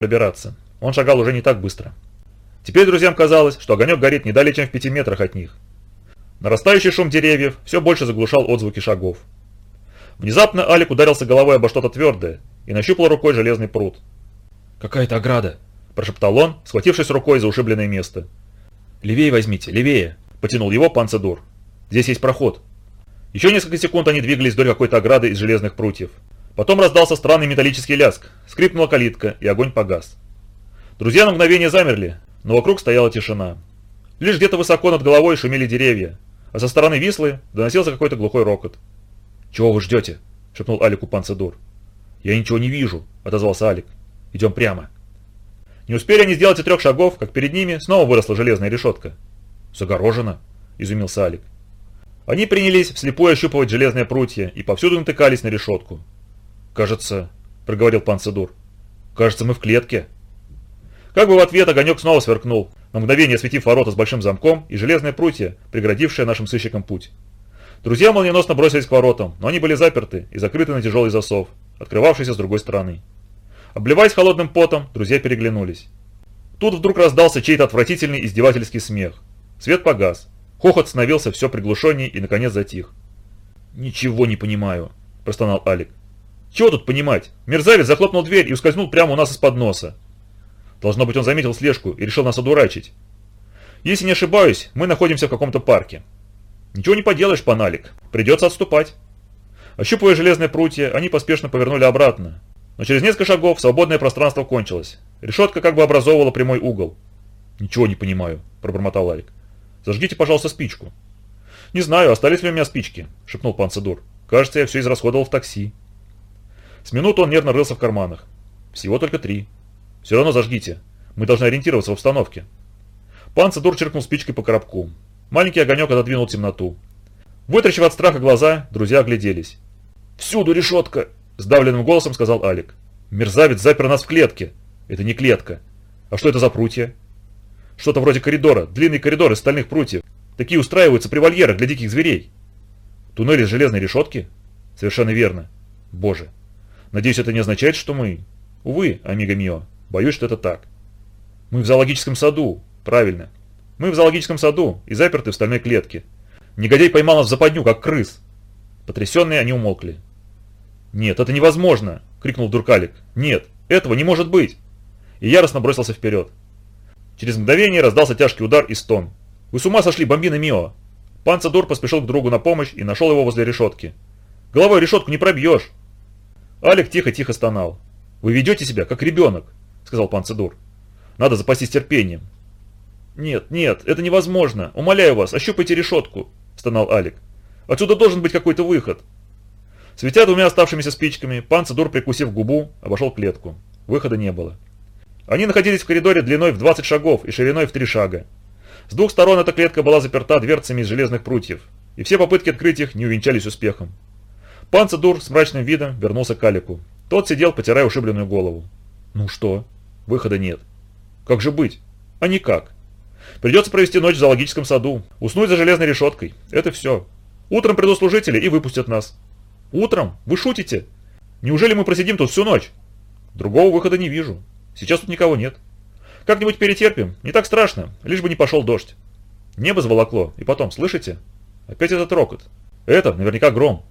пробираться. Он шагал уже не так быстро. Теперь друзьям казалось, что огонек горит не далее, чем в пяти метрах от них. Нарастающий шум деревьев все больше заглушал отзвуки шагов. Внезапно Алик ударился головой обо что-то твердое и нащупал рукой железный пруд. «Какая-то ограда!» – прошептал он, схватившись рукой за ушибленное место. «Левее возьмите, левее!» – потянул его Панцедур. «Здесь есть проход». Еще несколько секунд они двигались вдоль какой-то ограды из железных прутьев. Потом раздался странный металлический ляск, скрипнула калитка, и огонь погас. Друзья на мгновение замерли, но вокруг стояла тишина. Лишь где-то высоко над головой шумели деревья, а со стороны Вислы доносился какой-то глухой рокот. «Чего вы ждете?» – шепнул Алику Панцедур. «Я ничего не вижу», – отозвался Алик. «Идем прямо». Не успели они сделать и трех шагов, как перед ними снова выросла железная решетка. «Загорожено», – изумился Алик. Они принялись вслепую ощупывать железные прутья и повсюду натыкались на решетку. «Кажется», – проговорил Панцедур, – «кажется, мы в клетке». Как бы в ответ огонек снова сверкнул, на мгновение осветив ворота с большим замком и железные прутья, преградившие нашим сыщикам путь. Друзья молниеносно бросились к воротам, но они были заперты и закрыты на тяжелый засов, открывавшийся с другой стороны. Обливаясь холодным потом, друзья переглянулись. Тут вдруг раздался чей-то отвратительный издевательский смех. Свет погас. Хохот становился все приглушенней и, наконец, затих. «Ничего не понимаю», – простонал Алик. «Чего тут понимать? Мерзавец захлопнул дверь и ускользнул прямо у нас из-под носа. Должно быть, он заметил слежку и решил нас одурачить. Если не ошибаюсь, мы находимся в каком-то парке. Ничего не поделаешь, паналик. Придется отступать. Ощупывая железные прутья, они поспешно повернули обратно. Но через несколько шагов свободное пространство кончилось. Решетка как бы образовывала прямой угол. «Ничего не понимаю», – пробормотал Алик. «Зажгите, пожалуйста, спичку». «Не знаю, остались ли у меня спички», – шепнул пан Садур. «Кажется, я все израсходовал в такси». С минуту он нервно рылся в карманах. «Всего только три». Все равно зажгите. Мы должны ориентироваться в обстановке. Пан Цедур черкнул спичкой по коробку. Маленький огонек отодвинул темноту. Вытрачив от страха глаза, друзья огляделись. «Всюду решетка!» – сдавленным голосом сказал Алик. «Мерзавец запер нас в клетке!» «Это не клетка. А что это за прутья?» «Что-то вроде коридора, длинный коридор из стальных прутьев. Такие устраиваются при вольерах для диких зверей». «Туннель из железной решетки?» «Совершенно верно. Боже. Надеюсь, это не означает, что мы...» «Увы, амиго мио, Боюсь, что это так. Мы в зоологическом саду. Правильно. Мы в зоологическом саду и заперты в стальной клетке. Негодяй поймал нас в западню, как крыс. Потрясенные они умолкли. «Нет, это невозможно!» – крикнул Дуркалик. «Нет, этого не может быть!» И яростно бросился вперед. Через мгновение раздался тяжкий удар и стон. «Вы с ума сошли, бомбина Мио!» Пан Цадур поспешил к другу на помощь и нашел его возле решетки. «Головой решетку не пробьешь!» Алик тихо-тихо стонал. «Вы ведете себя, как ребенок сказал пан Цедур. «Надо запастись терпением». «Нет, нет, это невозможно. Умоляю вас, ощупайте решетку», – стонал Алик. «Отсюда должен быть какой-то выход». Светя двумя оставшимися спичками, пан Цедур, прикусив губу, обошел клетку. Выхода не было. Они находились в коридоре длиной в 20 шагов и шириной в 3 шага. С двух сторон эта клетка была заперта дверцами из железных прутьев, и все попытки открыть их не увенчались успехом. Пан Цедур с мрачным видом вернулся к Алику. Тот сидел, потирая ушибленную голову. «Ну что?» Выхода нет. Как же быть? А никак. Придется провести ночь в зоологическом саду, уснуть за железной решеткой. Это все. Утром придут служители и выпустят нас. Утром? Вы шутите? Неужели мы просидим тут всю ночь? Другого выхода не вижу. Сейчас тут никого нет. Как-нибудь перетерпим, не так страшно, лишь бы не пошел дождь. Небо заволокло, и потом, слышите? Опять этот рокот. Это наверняка гром.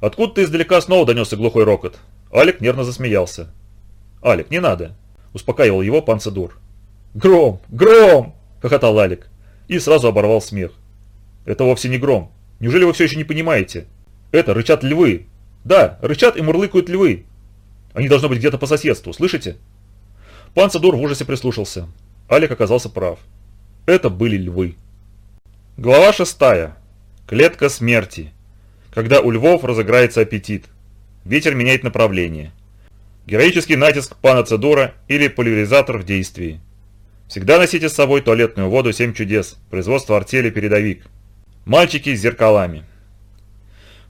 Откуда-то издалека снова донесся глухой рокот. Алик нервно засмеялся. «Алик, не надо. Успокаивал его пан. «Гром! Гром!» – хохотал Алик. И сразу оборвал смех. «Это вовсе не гром. Неужели вы все еще не понимаете? Это рычат львы. Да, рычат и мурлыкают львы. Они должны быть где-то по соседству, слышите?» Пан в ужасе прислушался. Алик оказался прав. Это были львы. Глава шестая. Клетка смерти. Когда у львов разыграется аппетит. Ветер меняет направление. Героический натиск пана Цедура или пульверизатор в действии. Всегда носите с собой туалетную воду «Семь чудес», производство артели «Передовик». Мальчики с зеркалами.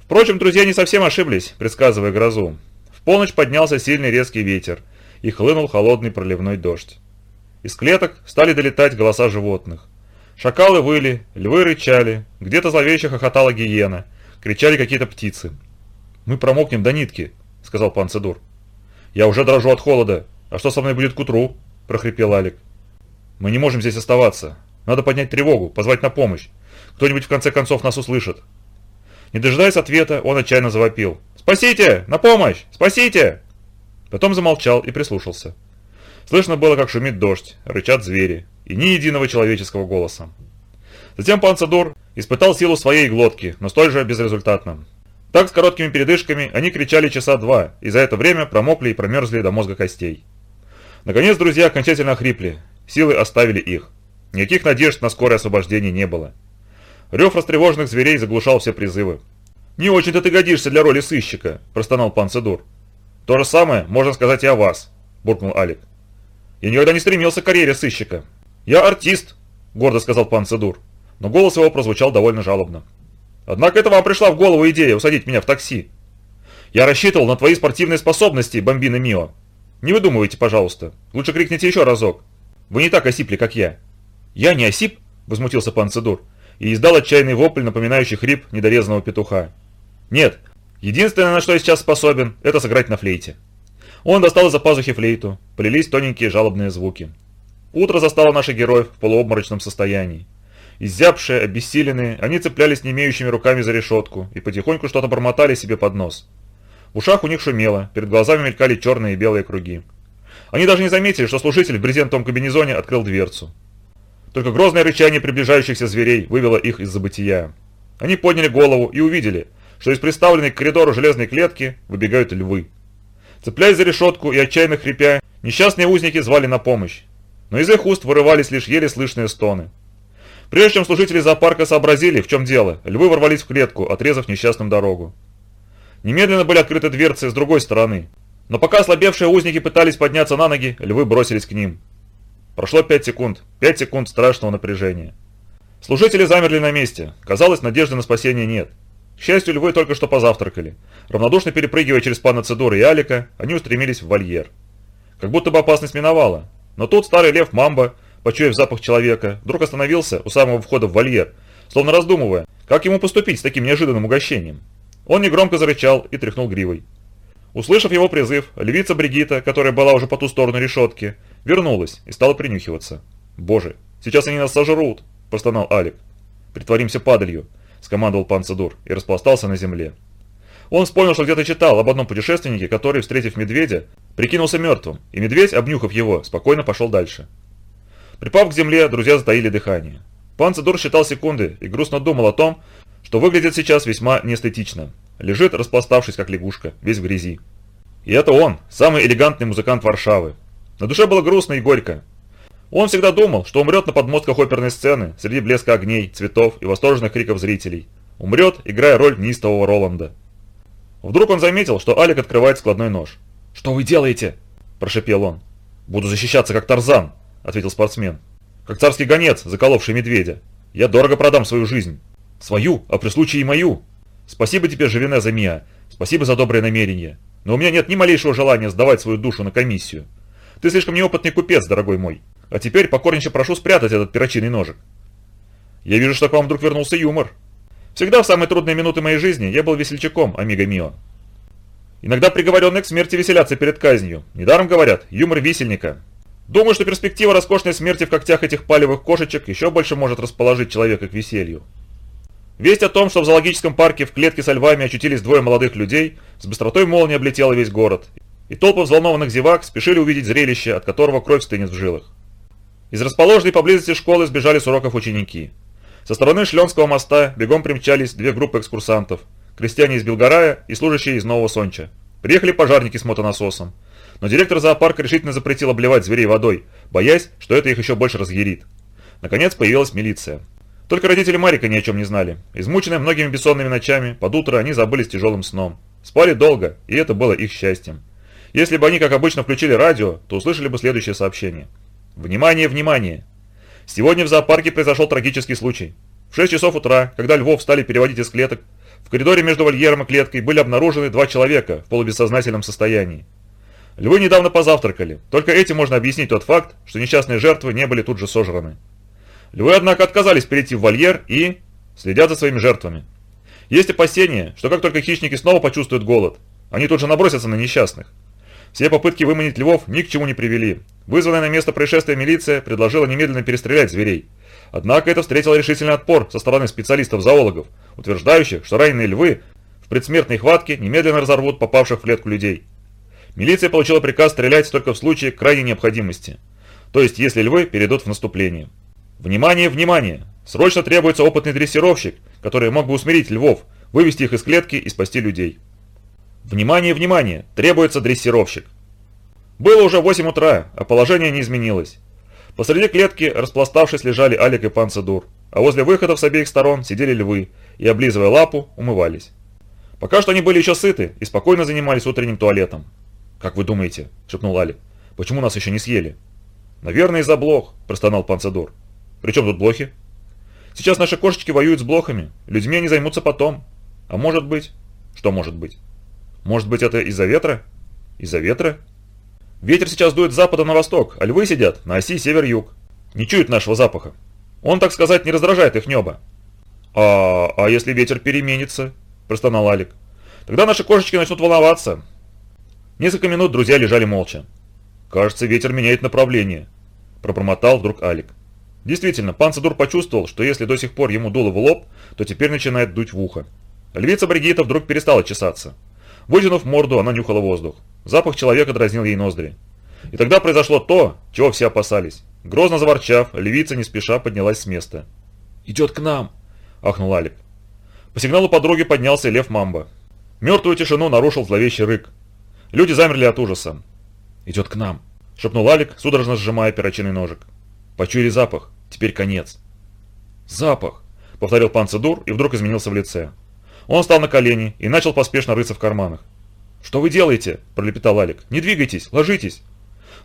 Впрочем, друзья не совсем ошиблись, предсказывая грозу. В полночь поднялся сильный резкий ветер и хлынул холодный проливной дождь. Из клеток стали долетать голоса животных. Шакалы выли, львы рычали, где-то зловеще хохотала гиена, кричали какие-то птицы. «Мы промокнем до нитки», — сказал пан. «Я уже дрожу от холода», «А что со мной будет к утру?» – прохрипел Алик. «Мы не можем здесь оставаться. Надо поднять тревогу, позвать на помощь. Кто-нибудь в конце концов нас услышит». Не дожидаясь ответа, он отчаянно завопил. «Спасите! На помощь! Спасите!» Потом замолчал и прислушался. Слышно было, как шумит дождь, рычат звери, и ни единого человеческого голоса. Затем Панцадур испытал силу своей глотки, но столь же безрезультатно. Так с короткими передышками они кричали часа два, и за это время промокли и промерзли до мозга костей. Наконец друзья окончательно охрипли, силы оставили их. Никаких надежд на скорое освобождение не было. Рев растревоженных зверей заглушал все призывы. «Не очень-то ты годишься для роли сыщика», – простонал Панцедур. «То же самое можно сказать и о вас», – буркнул Алик. «Я никогда не стремился к карьере сыщика. Я артист», – гордо сказал Панцедур, но голос его прозвучал довольно жалобно. «Однако это вам пришла в голову идея усадить меня в такси. Я рассчитывал на твои спортивные способности, бомбина Мио. Не выдумывайте, пожалуйста. Лучше крикните еще разок. Вы не так осипли, как я». «Я не осип?» – возмутился Панцедур и издал отчаянный вопль, напоминающий хрип недорезанного петуха. «Нет, единственное, на что я сейчас способен, это сыграть на флейте». Он достал из-за пазухи флейту, полились тоненькие жалобные звуки. Утро застало наших героев в полуобморочном состоянии. Изябшие, обессиленные, они цеплялись не имеющими руками за решетку и потихоньку что-то бормотали себе под нос. В ушах у них шумело, перед глазами мелькали черные и белые круги. Они даже не заметили, что служитель в брезентовом комбинезоне открыл дверцу. Только грозное рычание приближающихся зверей вывело их из забытия. Они подняли голову и увидели, что из приставленной к коридору железной клетки выбегают львы. Цепляясь за решетку и отчаянно хрипя, несчастные узники звали на помощь. Но из их уст вырывались лишь еле слышные стоны. Прежде чем служители зоопарка сообразили, в чем дело, львы ворвались в клетку, отрезав несчастным дорогу. Немедленно были открыты дверцы с другой стороны. Но пока ослабевшие узники пытались подняться на ноги, львы бросились к ним. Прошло пять секунд. Пять секунд страшного напряжения. Служители замерли на месте. Казалось, надежды на спасение нет. К счастью, львы только что позавтракали. Равнодушно перепрыгивая через пана Цедора и Алика, они устремились в вольер. Как будто бы опасность миновала. Но тут старый лев Мамба, почуяв запах человека, вдруг остановился у самого входа в вольер, словно раздумывая, как ему поступить с таким неожиданным угощением. Он негромко зарычал и тряхнул гривой. Услышав его призыв, львица Бригита, которая была уже по ту сторону решетки, вернулась и стала принюхиваться. «Боже, сейчас они нас сожрут!» – простонал Алик. «Притворимся падалью», – скомандовал пан Цедур и распластался на земле. Он вспомнил, что где-то читал об одном путешественнике, который, встретив медведя, прикинулся мертвым, и медведь, обнюхав его, спокойно пошел дальше. Припав к земле, друзья затаили дыхание. Пан считал секунды и грустно думал о том, что выглядит сейчас весьма неэстетично. Лежит, распластавшись как лягушка, весь в грязи. И это он, самый элегантный музыкант Варшавы. На душе было грустно и горько. Он всегда думал, что умрет на подмостках оперной сцены, среди блеска огней, цветов и восторженных криков зрителей. Умрет, играя роль неистового Роланда. Вдруг он заметил, что Алик открывает складной нож. «Что вы делаете?» – прошепел он. «Буду защищаться, как Тарзан», – ответил спортсмен. «Как царский гонец, заколовший медведя. Я дорого продам свою жизнь. Свою, а при случае и мою. Спасибо тебе, Живене, за Миа. Спасибо за доброе намерение. Но у меня нет ни малейшего желания сдавать свою душу на комиссию. Ты слишком неопытный купец, дорогой мой. А теперь покорнейше прошу спрятать этот перочинный ножик. Я вижу, что к вам вдруг вернулся юмор. Всегда в самые трудные минуты моей жизни я был весельчаком, амиго мио. Иногда приговоренные к смерти веселятся перед казнью. Недаром говорят, юмор висельника. Думаю, что перспектива роскошной смерти в когтях этих палевых кошечек еще больше может расположить человека к веселью. Весть о том, что в зоологическом парке в клетке со львами очутились двое молодых людей, с быстротой молнии облетела весь город, и толпы взволнованных зевак спешили увидеть зрелище, от которого кровь стынет в жилах. Из расположенной поблизости школы сбежали с уроков ученики. Со стороны Шленского моста бегом примчались две группы экскурсантов, крестьяне из Белгорая и служащие из Нового Сонча. Приехали пожарники с мотонасосом, но директор зоопарка решительно запретил обливать зверей водой, боясь, что это их еще больше разъярит. Наконец появилась милиция. Только родители Марика ни о чем не знали. Измученные многими бессонными ночами, под утро они забылись тяжелым сном. Спали долго, и это было их счастьем. Если бы они, как обычно, включили радио, то услышали бы следующее сообщение. Внимание, внимание! Сегодня в зоопарке произошел трагический случай. В 6 часов утра, когда львов стали переводить из клеток, в коридоре между вольером и клеткой были обнаружены два человека в полубессознательном состоянии. Львы недавно позавтракали, только этим можно объяснить тот факт, что несчастные жертвы не были тут же сожраны. Львы, однако, отказались перейти в вольер и следят за своими жертвами. Есть опасения, что как только хищники снова почувствуют голод, они тут же набросятся на несчастных. Все попытки выманить львов ни к чему не привели. Вызванная на место происшествия милиция предложила немедленно перестрелять зверей. Однако это встретило решительный отпор со стороны специалистов-зоологов, утверждающих, что раненые львы в предсмертной хватке немедленно разорвут попавших в клетку людей. Милиция получила приказ стрелять только в случае крайней необходимости, то есть если львы перейдут в наступление. Внимание, внимание! Срочно требуется опытный дрессировщик, который мог бы усмирить львов, вывести их из клетки и спасти людей. Внимание, внимание! Требуется дрессировщик. Было уже 8 утра, а положение не изменилось. Посреди клетки, распластавшись, лежали Алик и Панцедур, а возле выходов с обеих сторон сидели львы и, облизывая лапу, умывались. Пока что они были еще сыты и спокойно занимались утренним туалетом. «Как вы думаете?» – шепнул Алик. «Почему нас еще не съели?» «Наверное, из-за блох», – простонал Панцедур. «При чем тут блохи?» «Сейчас наши кошечки воюют с блохами, людьми они займутся потом. А может быть...» «Что может быть?» Может быть, это из-за ветра? Из-за ветра? Ветер сейчас дует с запада на восток, а львы сидят на оси север-юг. Не чуют нашего запаха. Он, так сказать, не раздражает их небо. А, а если ветер переменится? Простонал Алик. Тогда наши кошечки начнут волноваться. Несколько минут друзья лежали молча. Кажется, ветер меняет направление. Пробормотал вдруг Алик. Действительно, пан почувствовал, что если до сих пор ему дуло в лоб, то теперь начинает дуть в ухо. Львица Бригитта вдруг перестала чесаться. Вытянув морду, она нюхала воздух. Запах человека дразнил ей ноздри. И тогда произошло то, чего все опасались. Грозно заворчав, львица не спеша поднялась с места. «Идет к нам!» – ахнул Алик. По сигналу подруги поднялся лев Мамба. Мертвую тишину нарушил зловещий рык. Люди замерли от ужаса. «Идет к нам!» – шепнул Алик, судорожно сжимая перочинный ножик. «Почуяли запах. Теперь конец». «Запах!» – повторил пан Цедур и вдруг изменился в лице. Он встал на колени и начал поспешно рыться в карманах. «Что вы делаете?» – пролепетал Алик. «Не двигайтесь, ложитесь!»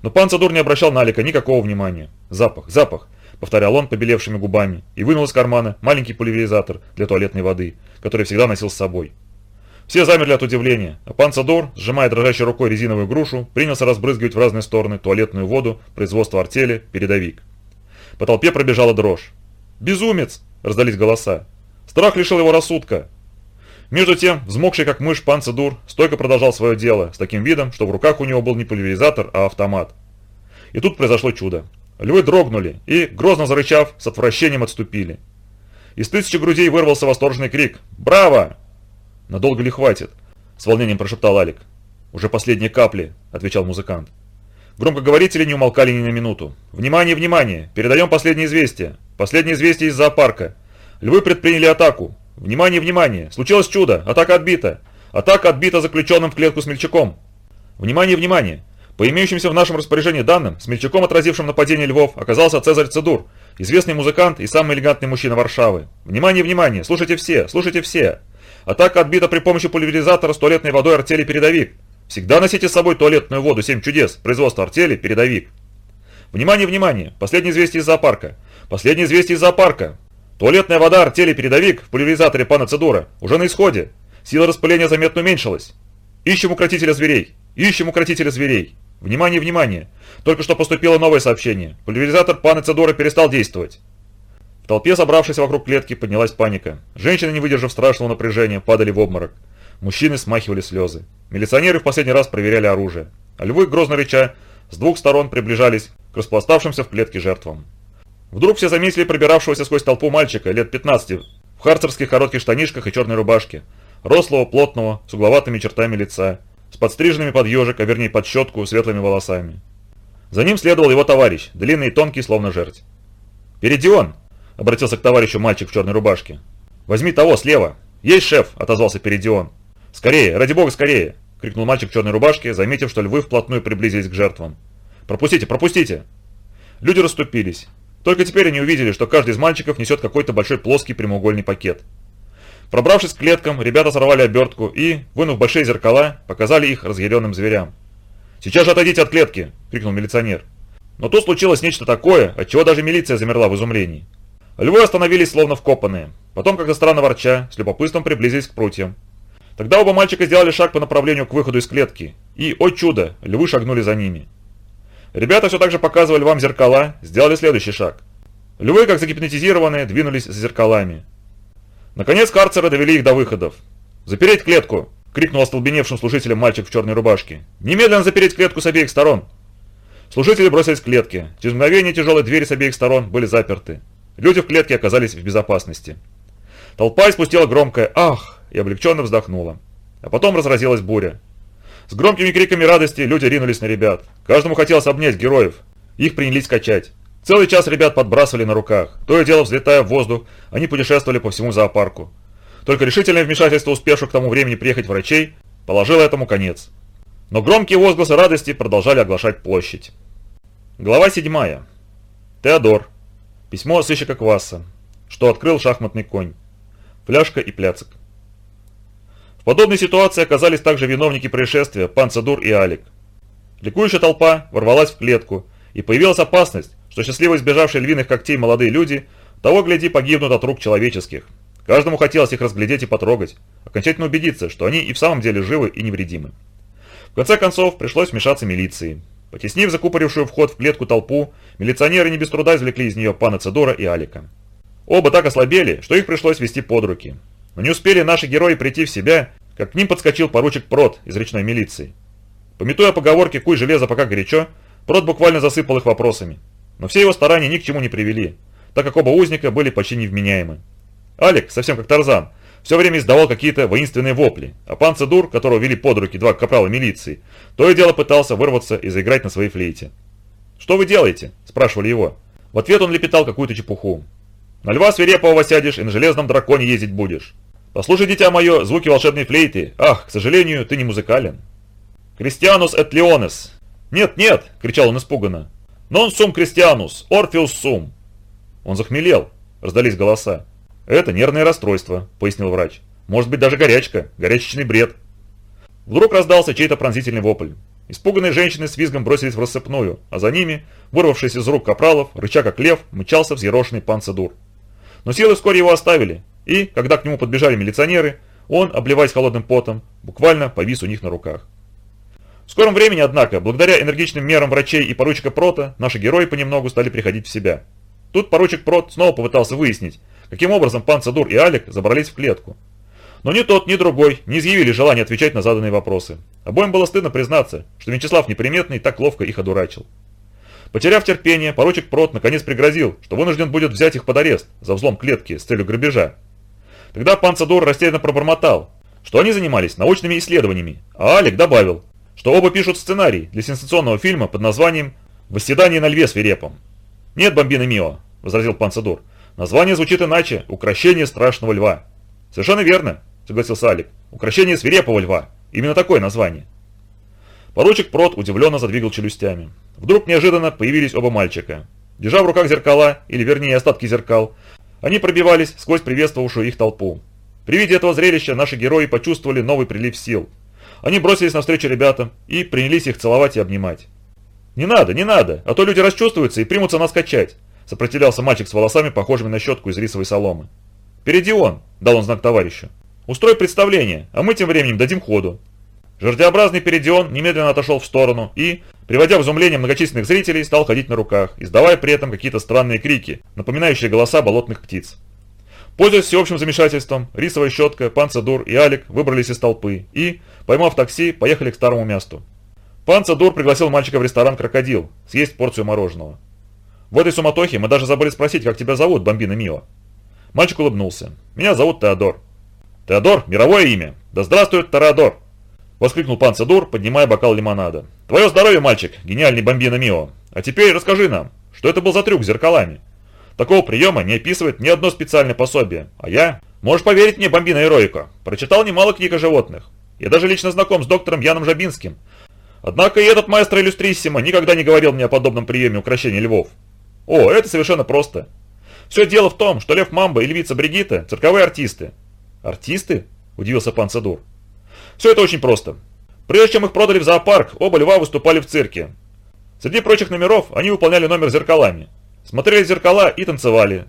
Но пан Цадур не обращал на Алика никакого внимания. «Запах, запах!» – повторял он побелевшими губами и вынул из кармана маленький пульверизатор для туалетной воды, который всегда носил с собой. Все замерли от удивления, а пан сжимая дрожащей рукой резиновую грушу, принялся разбрызгивать в разные стороны туалетную воду производства артели «Передовик». По толпе пробежала дрожь. «Безумец!» – раздались голоса. «Страх лишил его рассудка!» Между тем, взмокший как мышь Панцедур стойко продолжал свое дело, с таким видом, что в руках у него был не пульверизатор, а автомат. И тут произошло чудо. Львы дрогнули и, грозно зарычав, с отвращением отступили. Из тысячи грудей вырвался восторженный крик «Браво!» «Надолго ли хватит?» – с волнением прошептал Алик. «Уже последние капли», – отвечал музыкант. Громкоговорители не умолкали ни на минуту. «Внимание, внимание! Передаем последнее известие! Последнее известие из зоопарка! Львы предприняли атаку! Внимание, внимание! Случилось чудо! Атака отбита! Атака отбита заключенным в клетку смельчаком! Внимание, внимание! По имеющимся в нашем распоряжении данным, смельчаком, отразившим нападение львов, оказался Цезарь Цедур, известный музыкант и самый элегантный мужчина Варшавы. Внимание, внимание! Слушайте все! Слушайте все! Атака отбита при помощи пульверизатора с туалетной водой артели «Передовик». Всегда носите с собой туалетную воду «Семь чудес» производства артели «Передовик». Внимание, внимание! Последнее известие из зоопарка. Последнее известие из зоопарка. Туалетная вода артели передовик в пульверизаторе пана Цедура уже на исходе. Сила распыления заметно уменьшилась. Ищем укротителя зверей. Ищем укротителя зверей. Внимание, внимание. Только что поступило новое сообщение. Пульверизатор пана Цедура перестал действовать. Толпе, собравшейся вокруг клетки, поднялась паника. Женщины, не выдержав страшного напряжения, падали в обморок. Мужчины смахивали слезы. Милиционеры в последний раз проверяли оружие. А львы, грозно рыча, с двух сторон приближались к распластавшимся в клетке жертвам. Вдруг все заметили пробиравшегося сквозь толпу мальчика лет 15 в харцерских коротких штанишках и черной рубашке, рослого, плотного, с угловатыми чертами лица, с подстриженными под ежик, а вернее под щетку, светлыми волосами. За ним следовал его товарищ, длинный и тонкий, словно жерть. «Передион!» – обратился к товарищу мальчик в черной рубашке. «Возьми того, слева!» «Есть шеф!» – отозвался Передион. «Скорее, ради бога, скорее!» – крикнул мальчик в черной рубашке, заметив, что львы вплотную приблизились к жертвам. «Пропустите, пропустите!» Люди расступились. Только теперь они увидели, что каждый из мальчиков несет какой-то большой плоский прямоугольный пакет. Пробравшись к клеткам, ребята сорвали обертку и, вынув большие зеркала, показали их разъяренным зверям. «Сейчас же отойдите от клетки!» – крикнул милиционер. Но тут случилось нечто такое, от чего даже милиция замерла в изумлении. Львы остановились словно вкопанные. Потом, как-то странно ворча, с любопытством приблизились к прутьям. Тогда оба мальчика сделали шаг по направлению к выходу из клетки. И, о чудо, львы шагнули за ними. Ребята все так же показывали вам зеркала, сделали следующий шаг. Львы, как загипнотизированные, двинулись за зеркалами. Наконец карцеры довели их до выходов. «Запереть клетку!» — крикнул остолбеневшим служителям мальчик в черной рубашке. «Немедленно запереть клетку с обеих сторон!» Служители бросились к клетке. Через мгновение тяжелые двери с обеих сторон были заперты. Люди в клетке оказались в безопасности. Толпа испустила громкое «Ах!» и облегченно вздохнула. А потом разразилась буря. С громкими криками радости люди ринулись на ребят. Каждому хотелось обнять героев. Их принялись качать. Целый час ребят подбрасывали на руках. То и дело, взлетая в воздух, они путешествовали по всему зоопарку. Только решительное вмешательство успевших к тому времени приехать врачей положило этому конец. Но громкие возгласы радости продолжали оглашать площадь. Глава 7. Теодор. Письмо сыщика Квасса. Что открыл шахматный конь. Фляжка и пляцик. В подобной ситуации оказались также виновники происшествия Панцедур и Алик. Ликующая толпа ворвалась в клетку, и появилась опасность, что счастливо избежавшие львиных когтей молодые люди того гляди погибнут от рук человеческих – Каждому хотелось их разглядеть и потрогать, окончательно убедиться, что они и в самом деле живы и невредимы. В конце концов, пришлось вмешаться милиции. Потеснив закупорившую вход в клетку толпу, милиционеры не без труда извлекли из нее пана Цедора и Алика. Оба так ослабели, что их пришлось вести под руки. Но не успели наши герои прийти в себя, как к ним подскочил поручик Прот из речной милиции. Пометуя поговорки «Куй железо, пока горячо», Прот буквально засыпал их вопросами. Но все его старания ни к чему не привели, так как оба узника были почти невменяемы. Алик, совсем как Тарзан, все время издавал какие-то воинственные вопли, а пан Цедур, которого вели под руки два капрала милиции, то и дело пытался вырваться и заиграть на своей флейте. «Что вы делаете?» – спрашивали его. В ответ он лепетал какую-то чепуху. «На льва свирепого сядешь и на железном драконе ездить будешь. Послушай, дитя мое, звуки волшебной флейты. Ах, к сожалению, ты не музыкален». «Кристианус эт леонес!» «Нет, нет!» – кричал он испуганно. «Нон сум кристианус, орфеус сум!» Он захмелел, раздались голоса. «Это нервное расстройство», – пояснил врач. «Может быть даже горячка, горячечный бред». Вдруг раздался чей-то пронзительный вопль. Испуганные женщины с визгом бросились в рассыпную, а за ними, вырвавшись из рук капралов, рыча как лев, мчался взъерошенный панцедур. Но силы вскоре его оставили, и, когда к нему подбежали милиционеры, он, обливаясь холодным потом, буквально повис у них на руках. В скором времени, однако, благодаря энергичным мерам врачей и поручика Прота, наши герои понемногу стали приходить в себя. Тут поручик Прот снова попытался выяснить, каким образом пан Цадур и Алик забрались в клетку. Но ни тот, ни другой не изъявили желания отвечать на заданные вопросы. Обоим было стыдно признаться, что Вячеслав Неприметный так ловко их одурачил. Потеряв терпение, поручик Прот наконец пригрозил, что вынужден будет взять их под арест за взлом клетки с целью грабежа. Тогда пан Цадур растерянно пробормотал, что они занимались научными исследованиями, а Алик добавил, что оба пишут сценарий для сенсационного фильма под названием «Восседание на льве свирепом». «Нет, бомбина Мио», – возразил пан Цадур, Название звучит иначе – «Укращение страшного льва». Совершенно верно, согласился Алик. «Укращение свирепого льва». Именно такое название. Поручик Прот удивленно задвигал челюстями. Вдруг неожиданно появились оба мальчика. Держа в руках зеркала, или вернее остатки зеркал, они пробивались сквозь приветствовавшую их толпу. При виде этого зрелища наши герои почувствовали новый прилив сил. Они бросились навстречу ребятам и принялись их целовать и обнимать. «Не надо, не надо, а то люди расчувствуются и примутся нас качать», Сопротивлялся мальчик с волосами, похожими на щетку из рисовой соломы. «Впереди он!» – дал он знак товарищу. «Устрой представление, а мы тем временем дадим ходу». Жердеобразный Передион немедленно отошел в сторону и, приводя в изумление многочисленных зрителей, стал ходить на руках, издавая при этом какие-то странные крики, напоминающие голоса болотных птиц. Пользуясь всеобщим замешательством, рисовая щетка, Панцедур и Алик выбрались из толпы и, поймав такси, поехали к старому месту. Панцедур пригласил мальчика в ресторан «Крокодил» съесть порцию мороженого. В этой суматохе мы даже забыли спросить, как тебя зовут, Бомбина Мио. Мальчик улыбнулся. Меня зовут Теодор. Теодор – мировое имя. Да здравствует Теодор! Воскликнул пан Цедур, поднимая бокал лимонада. Твое здоровье, мальчик, гениальный Бомбина Мио. А теперь расскажи нам, что это был за трюк с зеркалами? Такого приема не описывает ни одно специальное пособие. А я, можешь поверить мне, Бомбина Эроико, прочитал немало книг о животных. Я даже лично знаком с доктором Яном Жабинским. Однако и этот маэстро Иллюстриссимо никогда не говорил мне о подобном приеме украшения львов. О, это совершенно просто. Все дело в том, что Лев Мамба и Львица Бригитта – цирковые артисты. Артисты? Удивился пан Садур. Все это очень просто. Прежде чем их продали в зоопарк, оба льва выступали в цирке. Среди прочих номеров они выполняли номер зеркалами. Смотрели в зеркала и танцевали.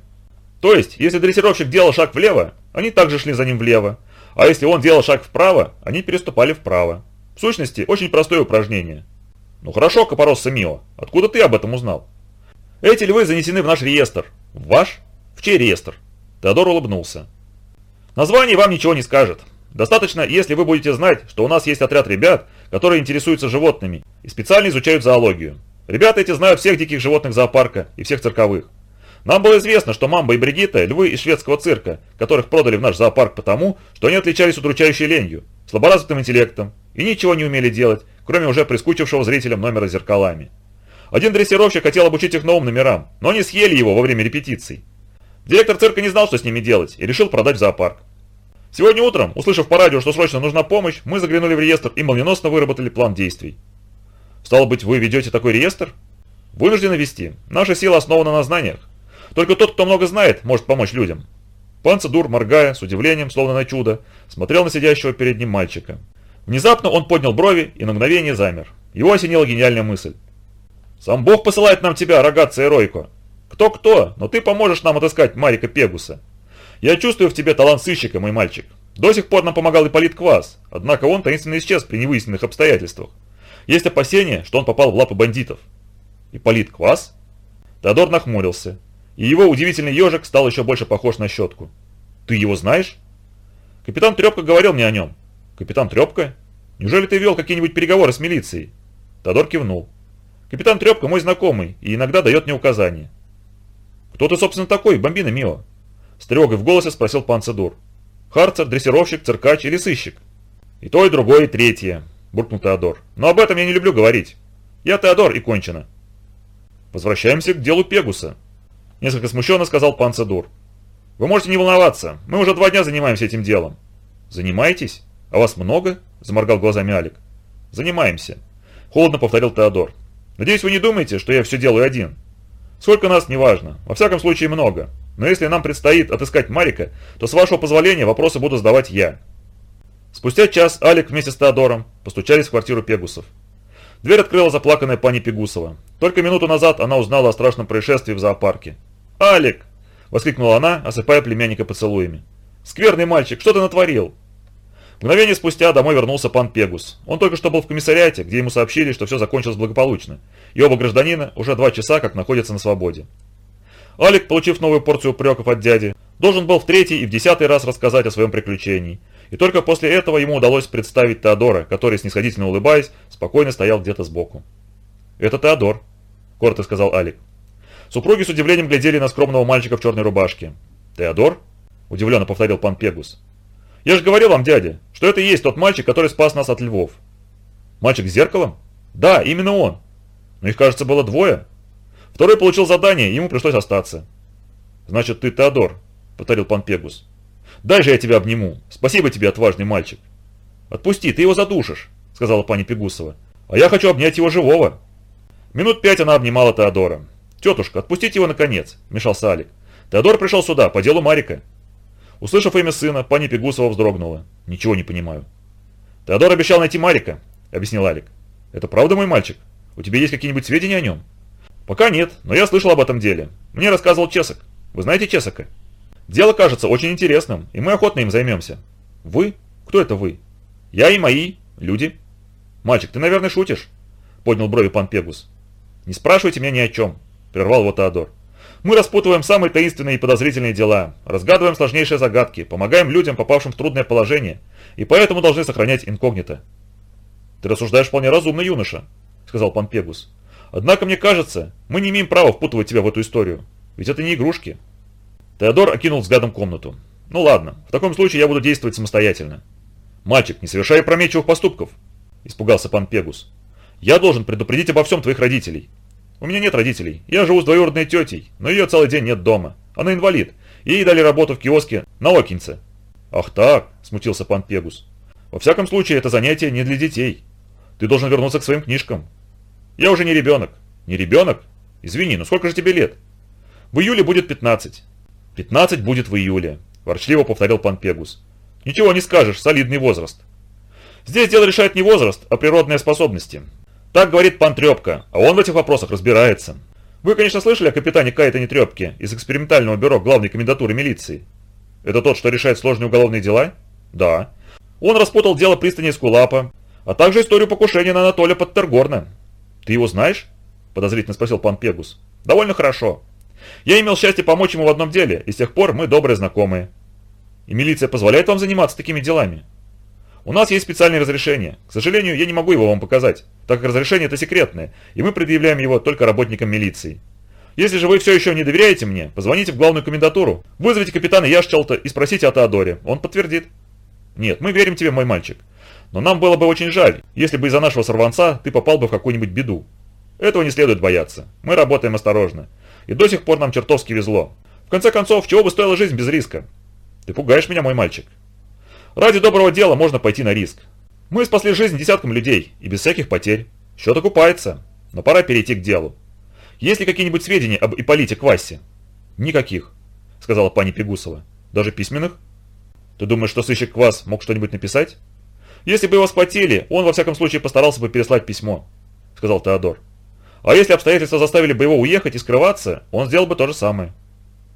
То есть, если дрессировщик делал шаг влево, они также шли за ним влево. А если он делал шаг вправо, они переступали вправо. В сущности, очень простое упражнение. Ну хорошо, Капорос Мио, откуда ты об этом узнал? Эти львы занесены в наш реестр. В ваш? В чей реестр? Теодор улыбнулся. Название вам ничего не скажет. Достаточно, если вы будете знать, что у нас есть отряд ребят, которые интересуются животными и специально изучают зоологию. Ребята эти знают всех диких животных зоопарка и всех цирковых. Нам было известно, что Мамба и Бригитта – львы из шведского цирка, которых продали в наш зоопарк потому, что они отличались удручающей ленью, слаборазвитым интеллектом и ничего не умели делать, кроме уже прискучившего зрителям номера зеркалами. Один дрессировщик хотел обучить их новым номерам, но они съели его во время репетиций. Директор цирка не знал, что с ними делать, и решил продать в зоопарк. Сегодня утром, услышав по радио, что срочно нужна помощь, мы заглянули в реестр и молниеносно выработали план действий. Стало быть, вы ведете такой реестр? Вынуждены вести. Наша сила основана на знаниях. Только тот, кто много знает, может помочь людям. Пан Цедур, моргая, с удивлением, словно на чудо, смотрел на сидящего перед ним мальчика. Внезапно он поднял брови и на мгновение замер. Его осенила гениальная мысль. «Сам Бог посылает нам тебя, рогатца Эройко. Кто-кто, но ты поможешь нам отыскать Марика Пегуса. Я чувствую в тебе талант сыщика, мой мальчик. До сих пор нам помогал Ипполит Квас, однако он таинственно исчез при невыясненных обстоятельствах. Есть опасение, что он попал в лапы бандитов. Ипполит Квас? Теодор нахмурился, и его удивительный ежик стал еще больше похож на щетку. Ты его знаешь? Капитан Трепка говорил мне о нем. Капитан Трепка? Неужели ты вел какие-нибудь переговоры с милицией? Теодор кивнул. Капитан Трепка мой знакомый и иногда дает мне указания. Кто ты, собственно, такой, бомбина Мио? С тревогой в голосе спросил пан Цедур. Харцер, дрессировщик, циркач или сыщик? И то, и другое, и третье, буркнул Теодор. Но об этом я не люблю говорить. Я Теодор и кончено. Возвращаемся к делу Пегуса. Несколько смущенно сказал пан Цедур. Вы можете не волноваться, мы уже два дня занимаемся этим делом. Занимаетесь? А вас много? Заморгал глазами Алик. Занимаемся. Холодно повторил Теодор. Надеюсь, вы не думаете, что я все делаю один. Сколько нас, неважно. Во всяком случае, много. Но если нам предстоит отыскать Марика, то с вашего позволения вопросы буду задавать я. Спустя час Алик вместе с Теодором постучались в квартиру Пегусов. Дверь открыла заплаканная пани Пегусова. Только минуту назад она узнала о страшном происшествии в зоопарке. «Алик!» – воскликнула она, осыпая племянника поцелуями. «Скверный мальчик, что ты натворил?» Мгновение спустя домой вернулся пан Пегус. Он только что был в комиссариате, где ему сообщили, что все закончилось благополучно, и оба гражданина уже два часа как находятся на свободе. Алик, получив новую порцию упреков от дяди, должен был в третий и в десятый раз рассказать о своем приключении, и только после этого ему удалось представить Теодора, который, снисходительно улыбаясь, спокойно стоял где-то сбоку. «Это Теодор», – коротко сказал Алик. Супруги с удивлением глядели на скромного мальчика в черной рубашке. «Теодор?» – удивленно повторил пан Пегус. «Я же говорил вам, дядя, что это и есть тот мальчик, который спас нас от львов». «Мальчик с зеркалом?» «Да, именно он. Но их, кажется, было двое. Второй получил задание, ему пришлось остаться». «Значит, ты Теодор», — повторил пан Пегус. «Дай же я тебя обниму. Спасибо тебе, отважный мальчик». «Отпусти, ты его задушишь», — сказала пани Пегусова. «А я хочу обнять его живого». Минут пять она обнимала Теодора. «Тетушка, отпустите его наконец», — мешался Алик. «Теодор пришел сюда, по делу Марика». Услышав имя сына, пани Пегусова вздрогнула. «Ничего не понимаю». «Теодор обещал найти Марика», — объяснил Алик. «Это правда мой мальчик? У тебя есть какие-нибудь сведения о нем?» «Пока нет, но я слышал об этом деле. Мне рассказывал Чесок. Вы знаете Чесока?» «Дело кажется очень интересным, и мы охотно им займемся». «Вы? Кто это вы?» «Я и мои. Люди». «Мальчик, ты, наверное, шутишь?» Поднял брови пан Пегус. «Не спрашивайте меня ни о чем», — прервал его Теодор. Мы распутываем самые таинственные и подозрительные дела, разгадываем сложнейшие загадки, помогаем людям, попавшим в трудное положение, и поэтому должны сохранять инкогнито. «Ты рассуждаешь вполне разумно, юноша», — сказал пан Пегус. «Однако, мне кажется, мы не имеем права впутывать тебя в эту историю, ведь это не игрушки». Теодор окинул взглядом комнату. «Ну ладно, в таком случае я буду действовать самостоятельно». «Мальчик, не совершай опрометчивых поступков», — испугался пан Пегус. «Я должен предупредить обо всем твоих родителей. У меня нет родителей. Я живу с двоюродной тетей, но ее целый день нет дома. Она инвалид. Ей дали работу в киоске на Окинце. Ах так, смутился пан Пегус. Во всяком случае, это занятие не для детей. Ты должен вернуться к своим книжкам. Я уже не ребенок. Не ребенок? Извини, но сколько же тебе лет? В июле будет 15. 15 будет в июле, ворчливо повторил пан Пегус. Ничего не скажешь, солидный возраст. Здесь дело решает не возраст, а природные способности. Так говорит пан Трепка, а он в этих вопросах разбирается. Вы, конечно, слышали о капитане Кайтане Трепке из экспериментального бюро главной комендатуры милиции? Это тот, что решает сложные уголовные дела? Да. Он распутал дело пристани Скулапа, а также историю покушения на Анатолия Подтергорна. Ты его знаешь? Подозрительно спросил пан Пегус. Довольно хорошо. Я имел счастье помочь ему в одном деле, и с тех пор мы добрые знакомые. И милиция позволяет вам заниматься такими делами? У нас есть специальное разрешение. К сожалению, я не могу его вам показать, так как разрешение это секретное, и мы предъявляем его только работникам милиции. Если же вы все еще не доверяете мне, позвоните в главную комендатуру, вызовите капитана Яшчелта и спросите о Теодоре, он подтвердит. Нет, мы верим тебе, мой мальчик. Но нам было бы очень жаль, если бы из-за нашего сорванца ты попал бы в какую-нибудь беду. Этого не следует бояться. Мы работаем осторожно. И до сих пор нам чертовски везло. В конце концов, чего бы стоила жизнь без риска? Ты пугаешь меня, мой мальчик. Ради доброго дела можно пойти на риск. Мы спасли жизнь десяткам людей, и без всяких потерь. Счет окупается. Но пора перейти к делу. Есть ли какие-нибудь сведения об Ипполите Квассе? Никаких, сказала пани Пегусова. Даже письменных? Ты думаешь, что сыщик Квас мог что-нибудь написать? Если бы его схватили, он во всяком случае постарался бы переслать письмо, сказал Теодор. А если обстоятельства заставили бы его уехать и скрываться, он сделал бы то же самое.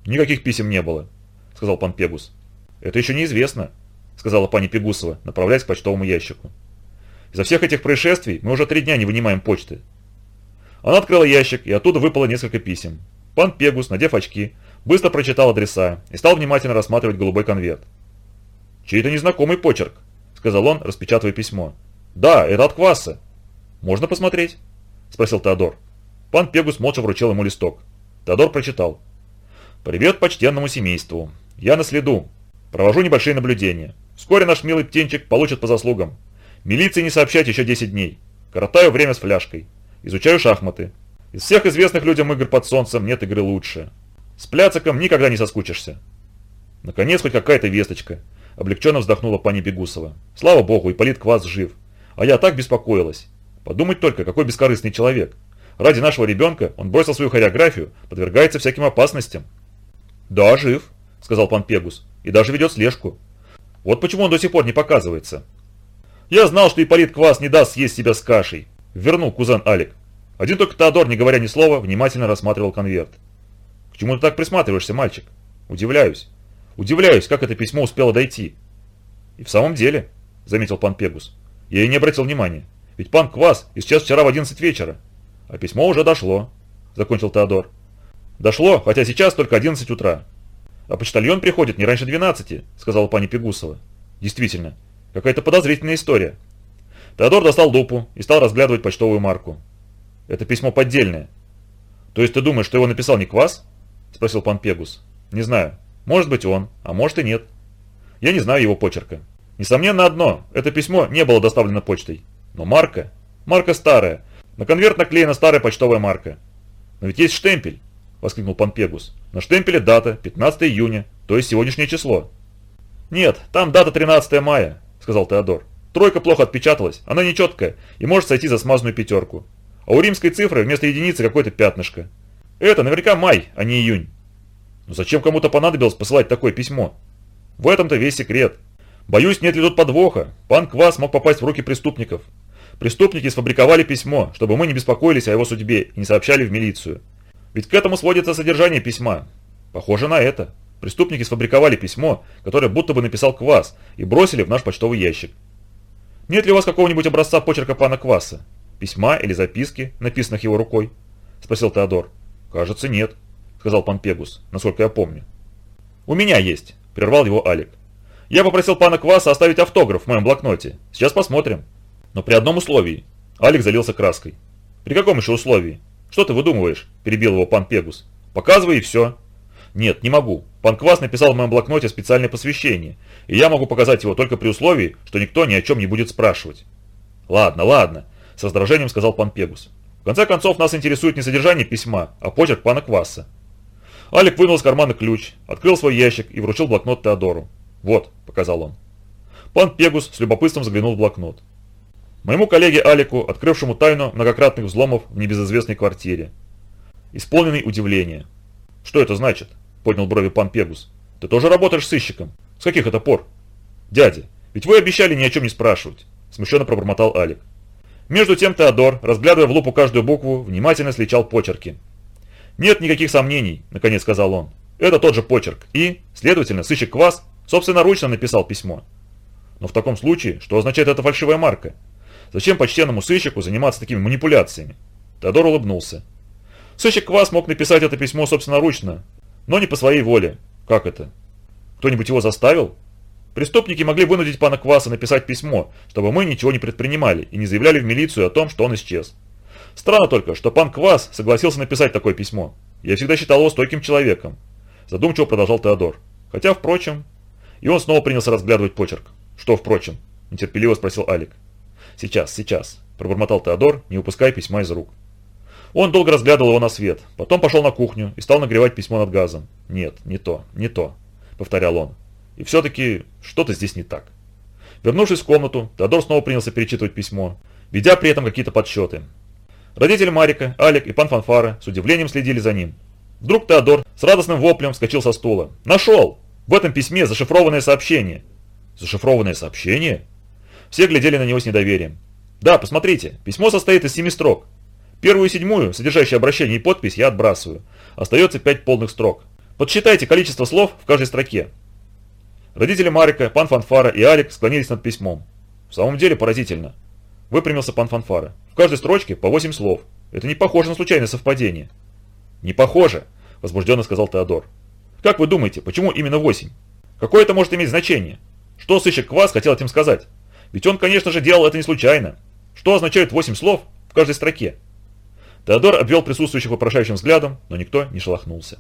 Никаких писем не было, сказал пан Пегус. Это еще неизвестно, сказала пани Пегусова, направляясь к почтовому ящику. Из-за всех этих происшествий мы уже три дня не вынимаем почты. Она открыла ящик, и оттуда выпало несколько писем. Пан Пегус, надев очки, быстро прочитал адреса и стал внимательно рассматривать голубой конверт. «Чей-то незнакомый почерк», — сказал он, распечатывая письмо. «Да, это от Кваса. Можно посмотреть?» — спросил Теодор. Пан Пегус молча вручил ему листок. Теодор прочитал. «Привет почтенному семейству. Я на следу. Провожу небольшие наблюдения. Вскоре наш милый птенчик получит по заслугам. Милиции не сообщать еще 10 дней. Коротаю время с фляжкой. Изучаю шахматы. Из всех известных людям игр под солнцем нет игры лучше. С пляциком никогда не соскучишься. Наконец, хоть какая-то весточка. Облегченно вздохнула пани Бегусова. Слава богу, Ипполит Квас жив. А я так беспокоилась. Подумать только, какой бескорыстный человек. Ради нашего ребенка он бросил свою хореографию, подвергается всяким опасностям. «Да, жив», — сказал пан Пегус, — «и даже ведет слежку. Вот почему он до сих пор не показывается». «Я знал, что Ипполит Квас не даст съесть себя с кашей», — вернул кузен Алик. Один только Теодор, не говоря ни слова, внимательно рассматривал конверт. «К чему ты так присматриваешься, мальчик?» «Удивляюсь. Удивляюсь, как это письмо успело дойти». «И в самом деле», — заметил пан Пегус, — «я и не обратил внимания. Ведь пан Квас исчез вчера в 11 вечера. А письмо уже дошло», — закончил Теодор. «Дошло, хотя сейчас только 11 утра». «А почтальон приходит не раньше 12», — сказала пани Пегусова. «Действительно, какая-то подозрительная история». Теодор достал лупу и стал разглядывать почтовую марку. «Это письмо поддельное». «То есть ты думаешь, что его написал не Квас?» – спросил пан Пегус. «Не знаю. Может быть он, а может и нет. Я не знаю его почерка. Несомненно одно, это письмо не было доставлено почтой. Но марка? Марка старая. На конверт наклеена старая почтовая марка. Но ведь есть штемпель, воскликнул пан Пегус. На штемпеле дата 15 июня, то есть сегодняшнее число. Нет, там дата 13 мая, сказал Теодор. Тройка плохо отпечаталась, она нечеткая и может сойти за смазанную пятерку. А у римской цифры вместо единицы какое-то пятнышко. Это наверняка май, а не июнь. Но зачем кому-то понадобилось посылать такое письмо? В этом-то весь секрет. Боюсь, нет ли тут подвоха. Пан Квас мог попасть в руки преступников. Преступники сфабриковали письмо, чтобы мы не беспокоились о его судьбе и не сообщали в милицию. Ведь к этому сводится содержание письма. Похоже на это. Преступники сфабриковали письмо, которое будто бы написал Квас, и бросили в наш почтовый ящик. Нет ли у вас какого-нибудь образца почерка пана Кваса? Письма или записки, написанных его рукой? Спросил Теодор. Кажется, нет, сказал пан Пегус, насколько я помню. У меня есть, прервал его Алик. Я попросил пана Кваса оставить автограф в моем блокноте. Сейчас посмотрим. Но при одном условии. Алик залился краской. При каком еще условии? Что ты выдумываешь? Перебил его пан Пегус. Показывай и все. Нет, не могу. Пан Квас написал в моем блокноте специальное посвящение, и я могу показать его только при условии, что никто ни о чем не будет спрашивать. Ладно, ладно, с раздражением сказал пан Пегус. В конце концов, нас интересует не содержание письма, а почерк пана Кваса. Алик вынул из кармана ключ, открыл свой ящик и вручил блокнот Теодору. «Вот», — показал он. Пан Пегус с любопытством заглянул в блокнот. Моему коллеге Алику, открывшему тайну многократных взломов в небезызвестной квартире. Исполненный удивления. «Что это значит?» – поднял брови пан Пегус. «Ты тоже работаешь сыщиком? С каких это пор?» «Дядя, ведь вы обещали ни о чем не спрашивать», – смущенно пробормотал Алик. Между тем Теодор, разглядывая в лупу каждую букву, внимательно сличал почерки. «Нет никаких сомнений», – наконец сказал он. «Это тот же почерк, и, следовательно, сыщик Квас собственноручно написал письмо». «Но в таком случае, что означает эта фальшивая марка? Зачем почтенному сыщику заниматься такими манипуляциями?» Теодор улыбнулся. Сыщик Квас мог написать это письмо собственноручно, но не по своей воле. Как это? Кто-нибудь его заставил? Преступники могли вынудить пана Кваса написать письмо, чтобы мы ничего не предпринимали и не заявляли в милицию о том, что он исчез. Странно только, что пан Квас согласился написать такое письмо. Я всегда считал его стойким человеком. Задумчиво продолжал Теодор. Хотя, впрочем... И он снова принялся разглядывать почерк. Что, впрочем? Нетерпеливо спросил Алик. Сейчас, сейчас, пробормотал Теодор, не упуская письма из рук. Он долго разглядывал его на свет, потом пошел на кухню и стал нагревать письмо над газом. «Нет, не то, не то», — повторял он. «И все-таки что-то здесь не так». Вернувшись в комнату, Теодор снова принялся перечитывать письмо, ведя при этом какие-то подсчеты. Родители Марика, Алик и пан Фанфара с удивлением следили за ним. Вдруг Теодор с радостным воплем вскочил со стула. «Нашел! В этом письме зашифрованное сообщение!» «Зашифрованное сообщение?» Все глядели на него с недоверием. «Да, посмотрите, письмо состоит из семи строк. Первую и седьмую, содержащие обращение и подпись, я отбрасываю. Остается пять полных строк. Подсчитайте количество слов в каждой строке». Родители Марика, пан Фанфара и Алик склонились над письмом. В самом деле поразительно. Выпрямился пан Фанфара. В каждой строчке по восемь слов. Это не похоже на случайное совпадение. «Не похоже», – возбужденно сказал Теодор. «Как вы думаете, почему именно восемь? Какое это может иметь значение? Что сыщик Квас хотел этим сказать? Ведь он, конечно же, делал это не случайно. Что означают восемь слов в каждой строке?» Теодор обвел присутствующих вопрошающим взглядом, но никто не шелохнулся.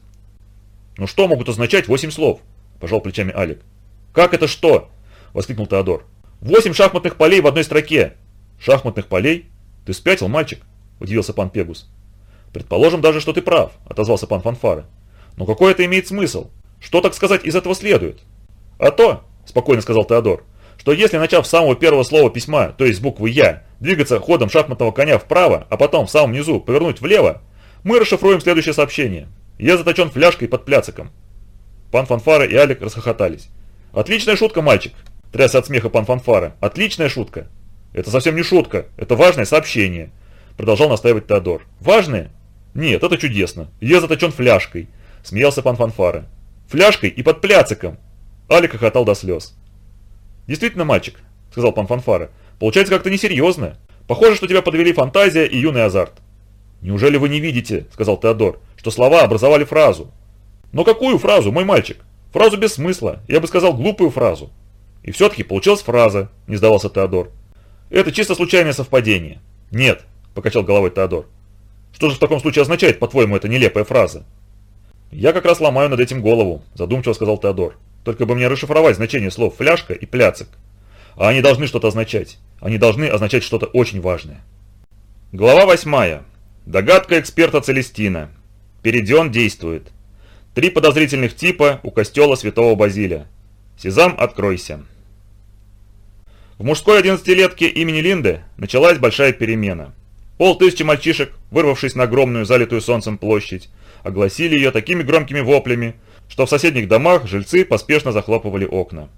«Ну что могут означать восемь слов?» – пожал плечами Алик. «Как это что?» – воскликнул Теодор. «Восемь шахматных полей в одной строке!» «Шахматных полей? Ты спятил, мальчик?» – удивился пан Пегус. «Предположим даже, что ты прав», – отозвался пан Фанфары. «Но какой это имеет смысл? Что, так сказать, из этого следует?» «А то», – спокойно сказал Теодор, – «что если, начав с самого первого слова письма, то есть буквы «Я», двигаться ходом шахматного коня вправо, а потом в самом низу повернуть влево, мы расшифруем следующее сообщение. Я заточен фляжкой под пляциком». Пан Фанфара и Алик расхохотались. «Отличная шутка, мальчик!» – трясся от смеха пан Фанфара. «Отличная шутка!» «Это совсем не шутка, это важное сообщение», – продолжал настаивать Теодор. «Важное? «Нет, это чудесно. Я заточен фляжкой», – смеялся пан Фанфара. «Фляжкой и под пляциком!» Алик хохотал до слез. «Действительно, мальчик», – сказал пан Фанфара, – «получается как-то несерьезно. Похоже, что тебя подвели фантазия и юный азарт». «Неужели вы не видите», – сказал Теодор, – «что слова образовали фразу?» «Но какую фразу, мой мальчик? Фразу без смысла, я бы сказал глупую фразу». «И все-таки получилась фраза», – не сдавался Теодор. «Это чисто случайное совпадение». «Нет», – покачал головой Теодор. Что же в таком случае означает, по-твоему, эта нелепая фраза? Я как раз ломаю над этим голову, задумчиво сказал Теодор. Только бы мне расшифровать значение слов «фляжка» и «пляцик». А они должны что-то означать. Они должны означать что-то очень важное. Глава восьмая. Догадка эксперта Целестина. Передион действует. Три подозрительных типа у костела святого Базиля. Сезам, откройся. В мужской одиннадцатилетке имени Линды началась большая перемена. Полтысячи мальчишек, вырвавшись на огромную залитую солнцем площадь, огласили ее такими громкими воплями, что в соседних домах жильцы поспешно захлопывали окна.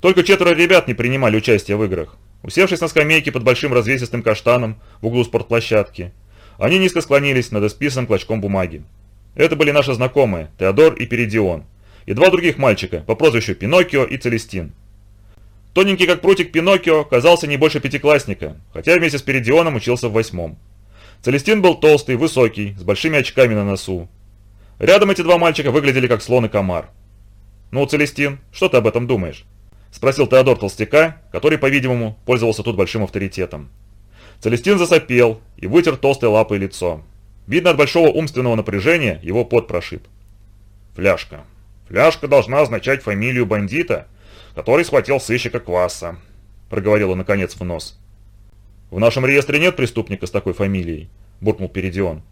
Только четверо ребят не принимали участия в играх. Усевшись на скамейке под большим развесистым каштаном в углу спортплощадки, они низко склонились над исписанным клочком бумаги. Это были наши знакомые, Теодор и Перидион, и два других мальчика по прозвищу Пиноккио и Целестин. Тоненький как прутик Пиноккио казался не больше пятиклассника, хотя вместе с Перидионом учился в восьмом. Целестин был толстый, высокий, с большими очками на носу. Рядом эти два мальчика выглядели как слон и комар. «Ну, Целестин, что ты об этом думаешь?» – спросил Теодор Толстяка, который, по-видимому, пользовался тут большим авторитетом. Целестин засопел и вытер толстой лапой лицо. Видно, от большого умственного напряжения его пот прошиб. «Фляжка. Фляжка должна означать фамилию бандита», который схватил сыщика Кваса», – проговорил он наконец в нос. «В нашем реестре нет преступника с такой фамилией», – буркнул Передион.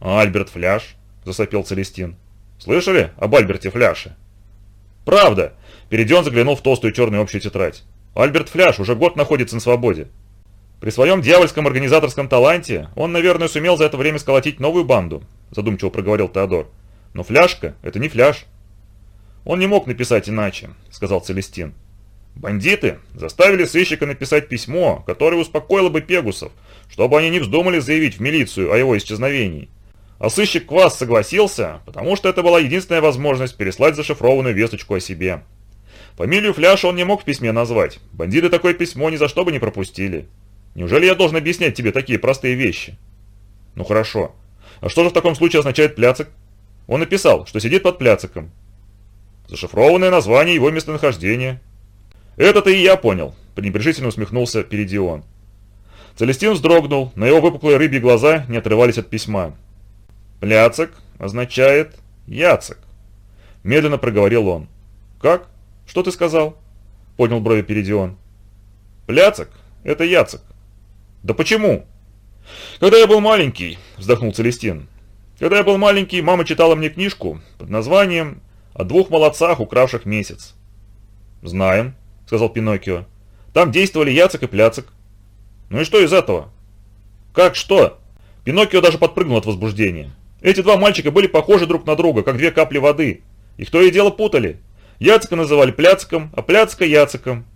«А Альберт Фляж?» – засопел Целестин. «Слышали об Альберте Фляше?» «Правда!» – Передион заглянул в толстую черную общую тетрадь. «Альберт Фляж уже год находится на свободе. При своем дьявольском организаторском таланте он, наверное, сумел за это время сколотить новую банду», – задумчиво проговорил Теодор. «Но фляжка – это не фляж. «Он не мог написать иначе», — сказал Целестин. «Бандиты заставили сыщика написать письмо, которое успокоило бы Пегусов, чтобы они не вздумали заявить в милицию о его исчезновении. А сыщик Квас согласился, потому что это была единственная возможность переслать зашифрованную весточку о себе. Фамилию Фляша он не мог в письме назвать. Бандиты такое письмо ни за что бы не пропустили. Неужели я должен объяснять тебе такие простые вещи? Ну хорошо. А что же в таком случае означает пляцик? Он написал, что сидит под пляциком, Зашифрованное название его местонахождения. «Это-то и я понял», – пренебрежительно усмехнулся Перидион. Целестин вздрогнул, но его выпуклые рыбьи глаза не отрывались от письма. «Пляцок означает Яцек», – медленно проговорил он. «Как? Что ты сказал?» – поднял брови Перидион. «Пляцок – это Яцек». «Да почему?» «Когда я был маленький», – вздохнул Целестин. «Когда я был маленький, мама читала мне книжку под названием «О двух молодцах, укравших месяц». «Знаем», – сказал Пиноккио. «Там действовали Яцек и Пляцек». «Ну и что из этого?» «Как что?» Пиноккио даже подпрыгнул от возбуждения. Эти два мальчика были похожи друг на друга, как две капли воды. Их то и дело путали. Яцика называли Пляцком, а Пляцка Яциком.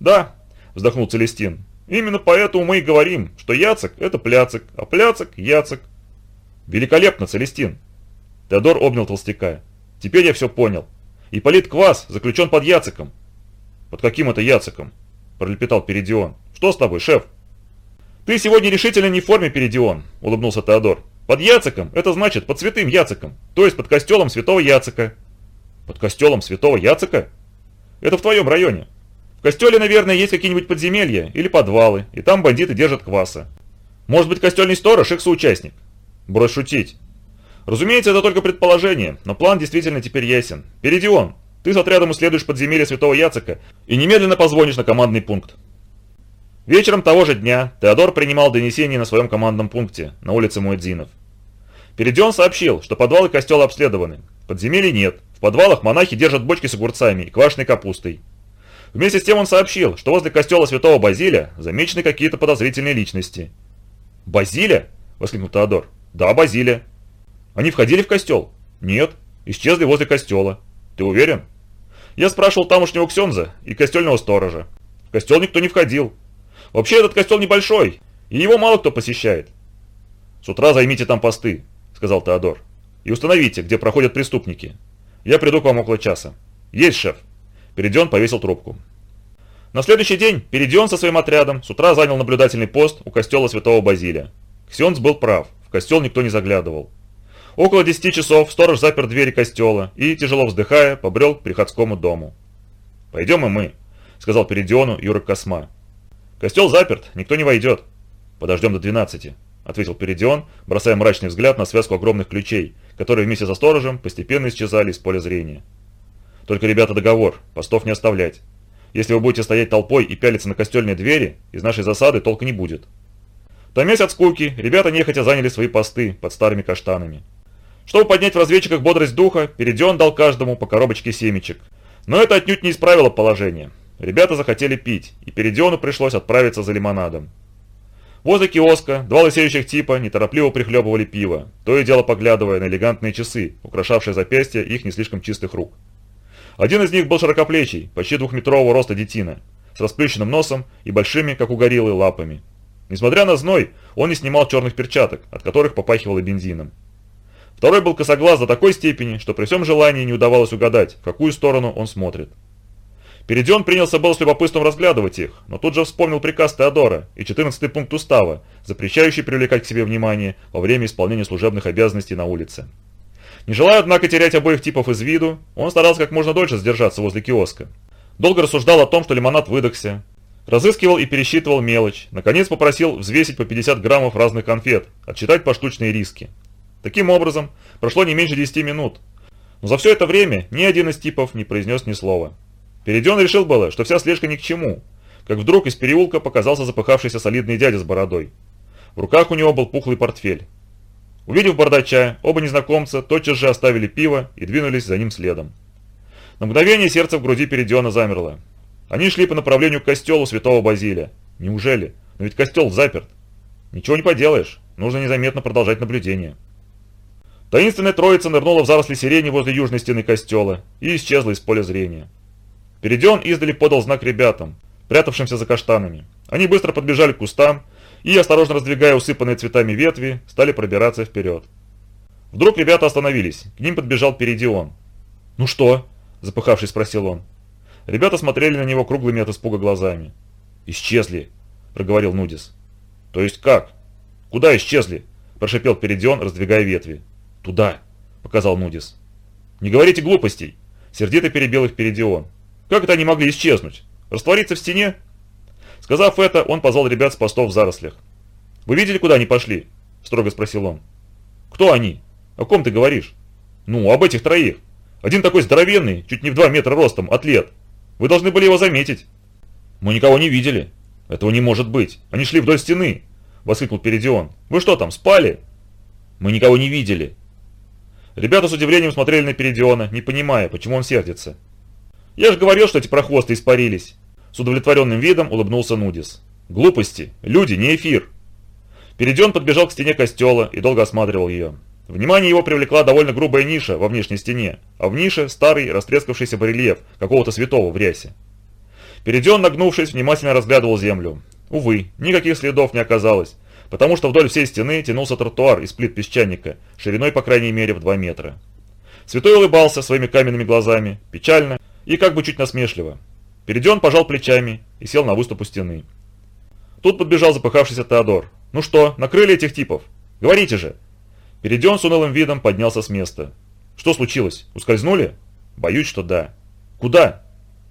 «Да», – вздохнул Целестин, – «именно поэтому мы и говорим, что Яцик – это Пляцик, а Пляцик – Яцик». «Великолепно, Целестин!» Теодор обнял толстяка. «Теперь я все понял. Ипполит Квас заключен под Яциком». «Под каким это Яциком?» – пролепетал Перидион. «Что с тобой, шеф?» «Ты сегодня решительно не в форме, Перидион», – улыбнулся Теодор. «Под Яциком – это значит под святым Яциком, то есть под костелом святого Яцика». «Под костелом святого Яцика?» «Это в твоем районе. В костеле, наверное, есть какие-нибудь подземелья или подвалы, и там бандиты держат кваса. Может быть, костельный сторож – их соучастник. Брось шутить. Разумеется, это только предположение, но план действительно теперь ясен. Передион, ты с отрядом исследуешь подземелье Святого Яцека и немедленно позвонишь на командный пункт. Вечером того же дня Теодор принимал донесение на своем командном пункте на улице Муэдзинов. Передион сообщил, что подвалы костела обследованы. Подземелий нет. В подвалах монахи держат бочки с огурцами и квашеной капустой. Вместе с тем он сообщил, что возле костела Святого Базиля замечены какие-то подозрительные личности. «Базиля?» – воскликнул Теодор. «Да, Базилия». «Они входили в костел?» «Нет, исчезли возле костела». «Ты уверен?» «Я спрашивал тамошнего ксенза и костельного сторожа. В костел никто не входил. Вообще этот костел небольшой, и его мало кто посещает». «С утра займите там посты», — сказал Теодор. «И установите, где проходят преступники. Я приду к вам около часа». «Есть, шеф». Передион повесил трубку. На следующий день Передион со своим отрядом с утра занял наблюдательный пост у костела Святого Базилия. Ксенц был прав костел никто не заглядывал. Около десяти часов сторож запер двери костела и, тяжело вздыхая, побрел к приходскому дому. «Пойдем и мы», — сказал Передиону Юра Косма. «Костел заперт, никто не войдет». «Подождем до двенадцати», — ответил Передион, бросая мрачный взгляд на связку огромных ключей, которые вместе со сторожем постепенно исчезали из поля зрения. «Только, ребята, договор, постов не оставлять. Если вы будете стоять толпой и пялиться на костельные двери, из нашей засады толка не будет». Томясь от скуки, ребята нехотя заняли свои посты под старыми каштанами. Чтобы поднять в разведчиках бодрость духа, Передион дал каждому по коробочке семечек. Но это отнюдь не исправило положение. Ребята захотели пить, и Передиону пришлось отправиться за лимонадом. Возле киоска два лысеющих типа неторопливо прихлебывали пиво, то и дело поглядывая на элегантные часы, украшавшие запястья их не слишком чистых рук. Один из них был широкоплечий, почти двухметрового роста детина, с расплющенным носом и большими, как у гориллы, лапами. Несмотря на зной, он не снимал черных перчаток, от которых попахивало бензином. Второй был косоглаз до такой степени, что при всем желании не удавалось угадать, в какую сторону он смотрит. Передион принялся был с любопытством разглядывать их, но тут же вспомнил приказ Теодора и 14 пункт устава, запрещающий привлекать к себе внимание во время исполнения служебных обязанностей на улице. Не желая, однако, терять обоих типов из виду, он старался как можно дольше сдержаться возле киоска. Долго рассуждал о том, что лимонад выдохся, Разыскивал и пересчитывал мелочь. Наконец попросил взвесить по 50 граммов разных конфет, отчитать поштучные риски. Таким образом, прошло не меньше 10 минут. Но за все это время ни один из типов не произнес ни слова. Перейден решил было, что вся слежка ни к чему, как вдруг из переулка показался запыхавшийся солидный дядя с бородой. В руках у него был пухлый портфель. Увидев бардача, оба незнакомца тотчас же оставили пиво и двинулись за ним следом. На мгновение сердце в груди Передиона замерло. Они шли по направлению к костелу святого Базилия. Неужели? Но ведь костел заперт. Ничего не поделаешь, нужно незаметно продолжать наблюдение. Таинственная троица нырнула в заросли сирени возле южной стены костела и исчезла из поля зрения. Перейден издали подал знак ребятам, прятавшимся за каштанами. Они быстро подбежали к кустам и, осторожно раздвигая усыпанные цветами ветви, стали пробираться вперед. Вдруг ребята остановились, к ним подбежал Передион. «Ну что?» – запыхавшись спросил он. Ребята смотрели на него круглыми от испуга глазами. «Исчезли», – проговорил Нудис. «То есть как? Куда исчезли?» – прошипел Передион, раздвигая ветви. «Туда», – показал Нудис. «Не говорите глупостей», – сердито перебил их Передион. «Как это они могли исчезнуть? Раствориться в стене?» Сказав это, он позвал ребят с постов в зарослях. «Вы видели, куда они пошли?» – строго спросил он. «Кто они? О ком ты говоришь?» «Ну, об этих троих. Один такой здоровенный, чуть не в два метра ростом, атлет. Вы должны были его заметить». «Мы никого не видели. Этого не может быть. Они шли вдоль стены», – воскликнул Передион. «Вы что там, спали?» «Мы никого не видели». Ребята с удивлением смотрели на Передиона, не понимая, почему он сердится. «Я же говорил, что эти прохвосты испарились!» С удовлетворенным видом улыбнулся Нудис. «Глупости! Люди, не эфир!» Перейден подбежал к стене костела и долго осматривал ее. Внимание его привлекла довольно грубая ниша во внешней стене, а в нише старый растрескавшийся барельеф какого-то святого в рясе. Перейден, нагнувшись, внимательно разглядывал землю. Увы, никаких следов не оказалось, потому что вдоль всей стены тянулся тротуар из плит песчаника, шириной по крайней мере в 2 метра. Святой улыбался своими каменными глазами, печально и как бы чуть насмешливо. Перейден пожал плечами и сел на выступ у стены. Тут подбежал запыхавшийся Теодор. «Ну что, накрыли этих типов? Говорите же!» Перейден с унылым видом поднялся с места. «Что случилось? Ускользнули?» «Боюсь, что да». «Куда?»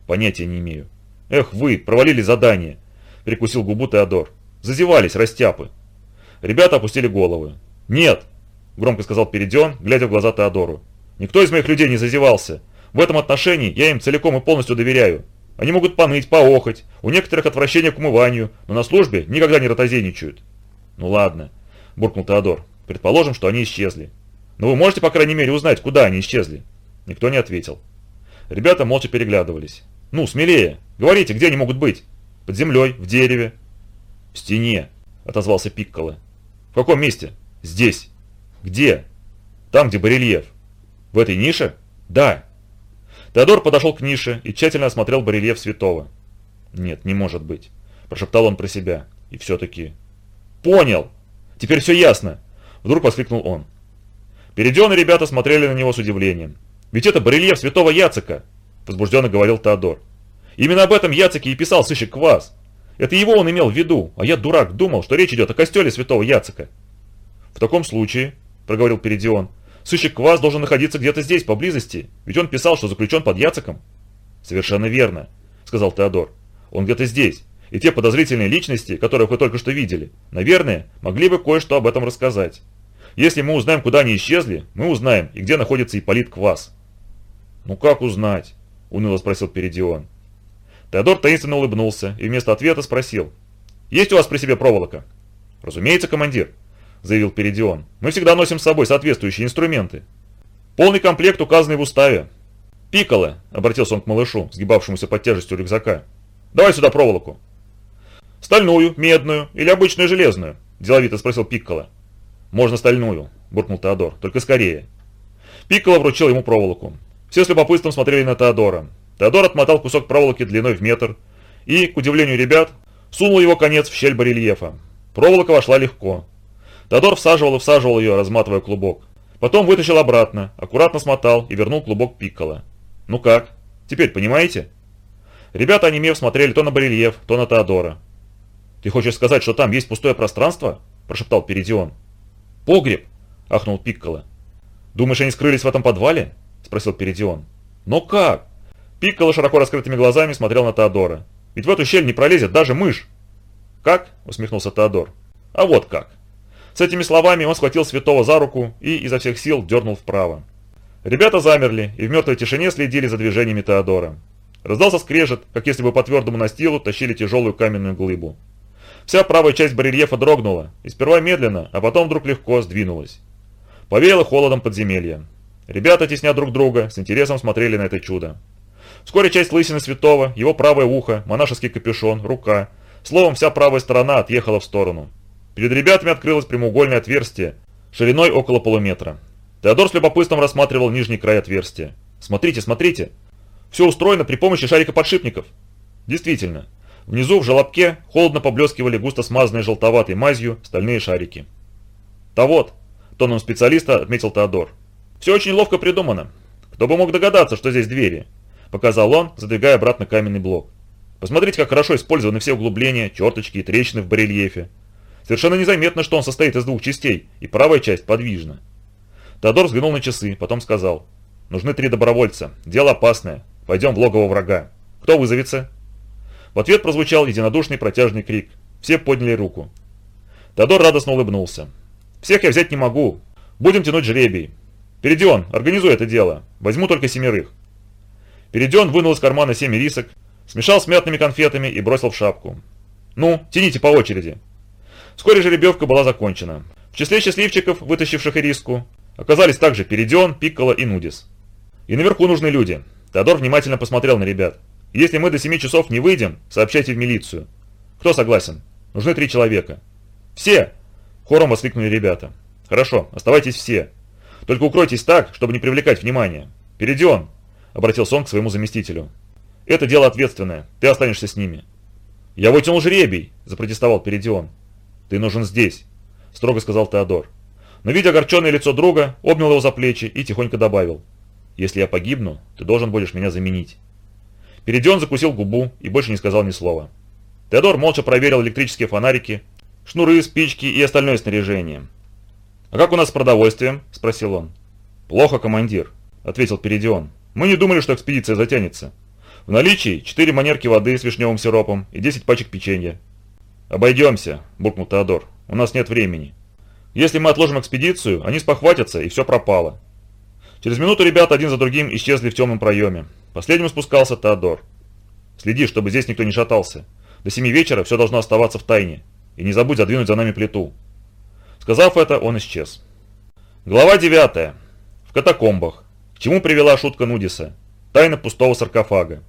«Понятия не имею». «Эх вы, провалили задание!» Прикусил губу Теодор. «Зазевались, растяпы!» Ребята опустили головы. «Нет!» Громко сказал Перейден, глядя в глаза Теодору. «Никто из моих людей не зазевался. В этом отношении я им целиком и полностью доверяю. Они могут поныть, поохать, у некоторых отвращение к умыванию, но на службе никогда не ротозейничают». «Ну ладно», – буркнул Теодор. «Предположим, что они исчезли. Но вы можете, по крайней мере, узнать, куда они исчезли?» Никто не ответил. Ребята молча переглядывались. «Ну, смелее! Говорите, где они могут быть? Под землей? В дереве?» «В стене», – отозвался Пикколо. «В каком месте?» «Здесь». «Где?» «Там, где барельеф». «В этой нише?» «Да». Теодор подошел к нише и тщательно осмотрел барельеф святого. «Нет, не может быть», – прошептал он про себя. И все-таки... «Понял! Теперь все ясно!» – вдруг воскликнул он. Перейденные ребята смотрели на него с удивлением. «Ведь это барельеф святого Яцека!» – возбужденно говорил Теодор. «Именно об этом Яцеке и писал сыщик Квас. Это его он имел в виду, а я, дурак, думал, что речь идет о костеле святого Яцека». «В таком случае», – проговорил Передион, – Сыщик Квас должен находиться где-то здесь, поблизости, ведь он писал, что заключен под Яцеком. Совершенно верно, сказал Теодор. Он где-то здесь, и те подозрительные личности, которых вы только что видели, наверное, могли бы кое-что об этом рассказать. Если мы узнаем, куда они исчезли, мы узнаем, и где находится Ипполит Квас. Ну как узнать? Уныло спросил Передион. Теодор таинственно улыбнулся и вместо ответа спросил. Есть у вас при себе проволока? Разумеется, командир заявил Передион. «Мы всегда носим с собой соответствующие инструменты. Полный комплект, указанный в уставе». «Пикколо», — обратился он к малышу, сгибавшемуся под тяжестью рюкзака. «Давай сюда проволоку». «Стальную, медную или обычную железную?» – деловито спросил Пикколо. «Можно стальную», – буркнул Теодор, – «только скорее». Пикколо вручил ему проволоку. Все с любопытством смотрели на Теодора. Теодор отмотал кусок проволоки длиной в метр и, к удивлению ребят, сунул его конец в щель барельефа. Проволока вошла легко. Тодор всаживал и всаживал ее, разматывая клубок. Потом вытащил обратно, аккуратно смотал и вернул клубок пиккола. «Ну как? Теперь понимаете?» Ребята, онемев, смотрели то на барельеф, то на Теодора. «Ты хочешь сказать, что там есть пустое пространство?» – прошептал Перидион. «Погреб!» – ахнул Пиккола. «Думаешь, они скрылись в этом подвале?» – спросил Перидион. «Но как?» Пиккола широко раскрытыми глазами смотрел на Теодора. «Ведь в эту щель не пролезет даже мышь!» «Как?» – усмехнулся Теодор. «А вот как!» С этими словами он схватил святого за руку и изо всех сил дернул вправо. Ребята замерли и в мертвой тишине следили за движениями Теодора. Раздался скрежет, как если бы по твердому настилу тащили тяжелую каменную глыбу. Вся правая часть барельефа дрогнула, и сперва медленно, а потом вдруг легко сдвинулась. Повеяло холодом подземелья. Ребята, тесня друг друга, с интересом смотрели на это чудо. Вскоре часть лысины святого, его правое ухо, монашеский капюшон, рука, словом, вся правая сторона отъехала в сторону. Перед ребятами открылось прямоугольное отверстие, шириной около полуметра. Теодор с любопытством рассматривал нижний край отверстия. «Смотрите, смотрите! Все устроено при помощи шарикоподшипников!» Действительно, внизу в желобке холодно поблескивали густо смазанные желтоватой мазью стальные шарики. «Да вот», – тоном специалиста отметил Теодор. «Все очень ловко придумано. Кто бы мог догадаться, что здесь двери?» – показал он, задвигая обратно каменный блок. «Посмотрите, как хорошо использованы все углубления, черточки и трещины в барельефе. Совершенно незаметно, что он состоит из двух частей, и правая часть подвижна. Теодор взглянул на часы, потом сказал. «Нужны три добровольца. Дело опасное. Пойдем в логово врага. Кто вызовется?» В ответ прозвучал единодушный протяжный крик. Все подняли руку. Теодор радостно улыбнулся. «Всех я взять не могу. Будем тянуть жребий. Передион, организуй это дело. Возьму только семерых». Передион вынул из кармана семь рисок, смешал с мятными конфетами и бросил в шапку. «Ну, тяните по очереди». Вскоре жеребьевка была закончена. В числе счастливчиков, вытащивших ириску, оказались также Передион, Пикколо и Нудис. И наверху нужны люди. Теодор внимательно посмотрел на ребят. Если мы до семи часов не выйдем, сообщайте в милицию. Кто согласен? Нужны три человека. Все! Хором воскликнули ребята. Хорошо, оставайтесь все. Только укройтесь так, чтобы не привлекать внимания. Перейден, обратился он к своему заместителю. Это дело ответственное, ты останешься с ними. Я вытянул жребий, запротестовал Передион. Ты нужен здесь, строго сказал Теодор. Но видя огорченное лицо друга, обнял его за плечи и тихонько добавил. Если я погибну, ты должен будешь меня заменить. Передион закусил губу и больше не сказал ни слова. Теодор молча проверил электрические фонарики, шнуры, спички и остальное снаряжение. «А как у нас с продовольствием?» – спросил он. «Плохо, командир», – ответил Передион. «Мы не думали, что экспедиция затянется. В наличии 4 манерки воды с вишневым сиропом и 10 пачек печенья». «Обойдемся», – буркнул Теодор. «У нас нет времени. Если мы отложим экспедицию, они спохватятся, и все пропало». Через минуту ребята один за другим исчезли в темном проеме. Последним спускался Теодор. «Следи, чтобы здесь никто не шатался. До семи вечера все должно оставаться в тайне. И не забудь задвинуть за нами плиту». Сказав это, он исчез. Глава 9. В катакомбах. К чему привела шутка Нудиса? Тайна пустого саркофага.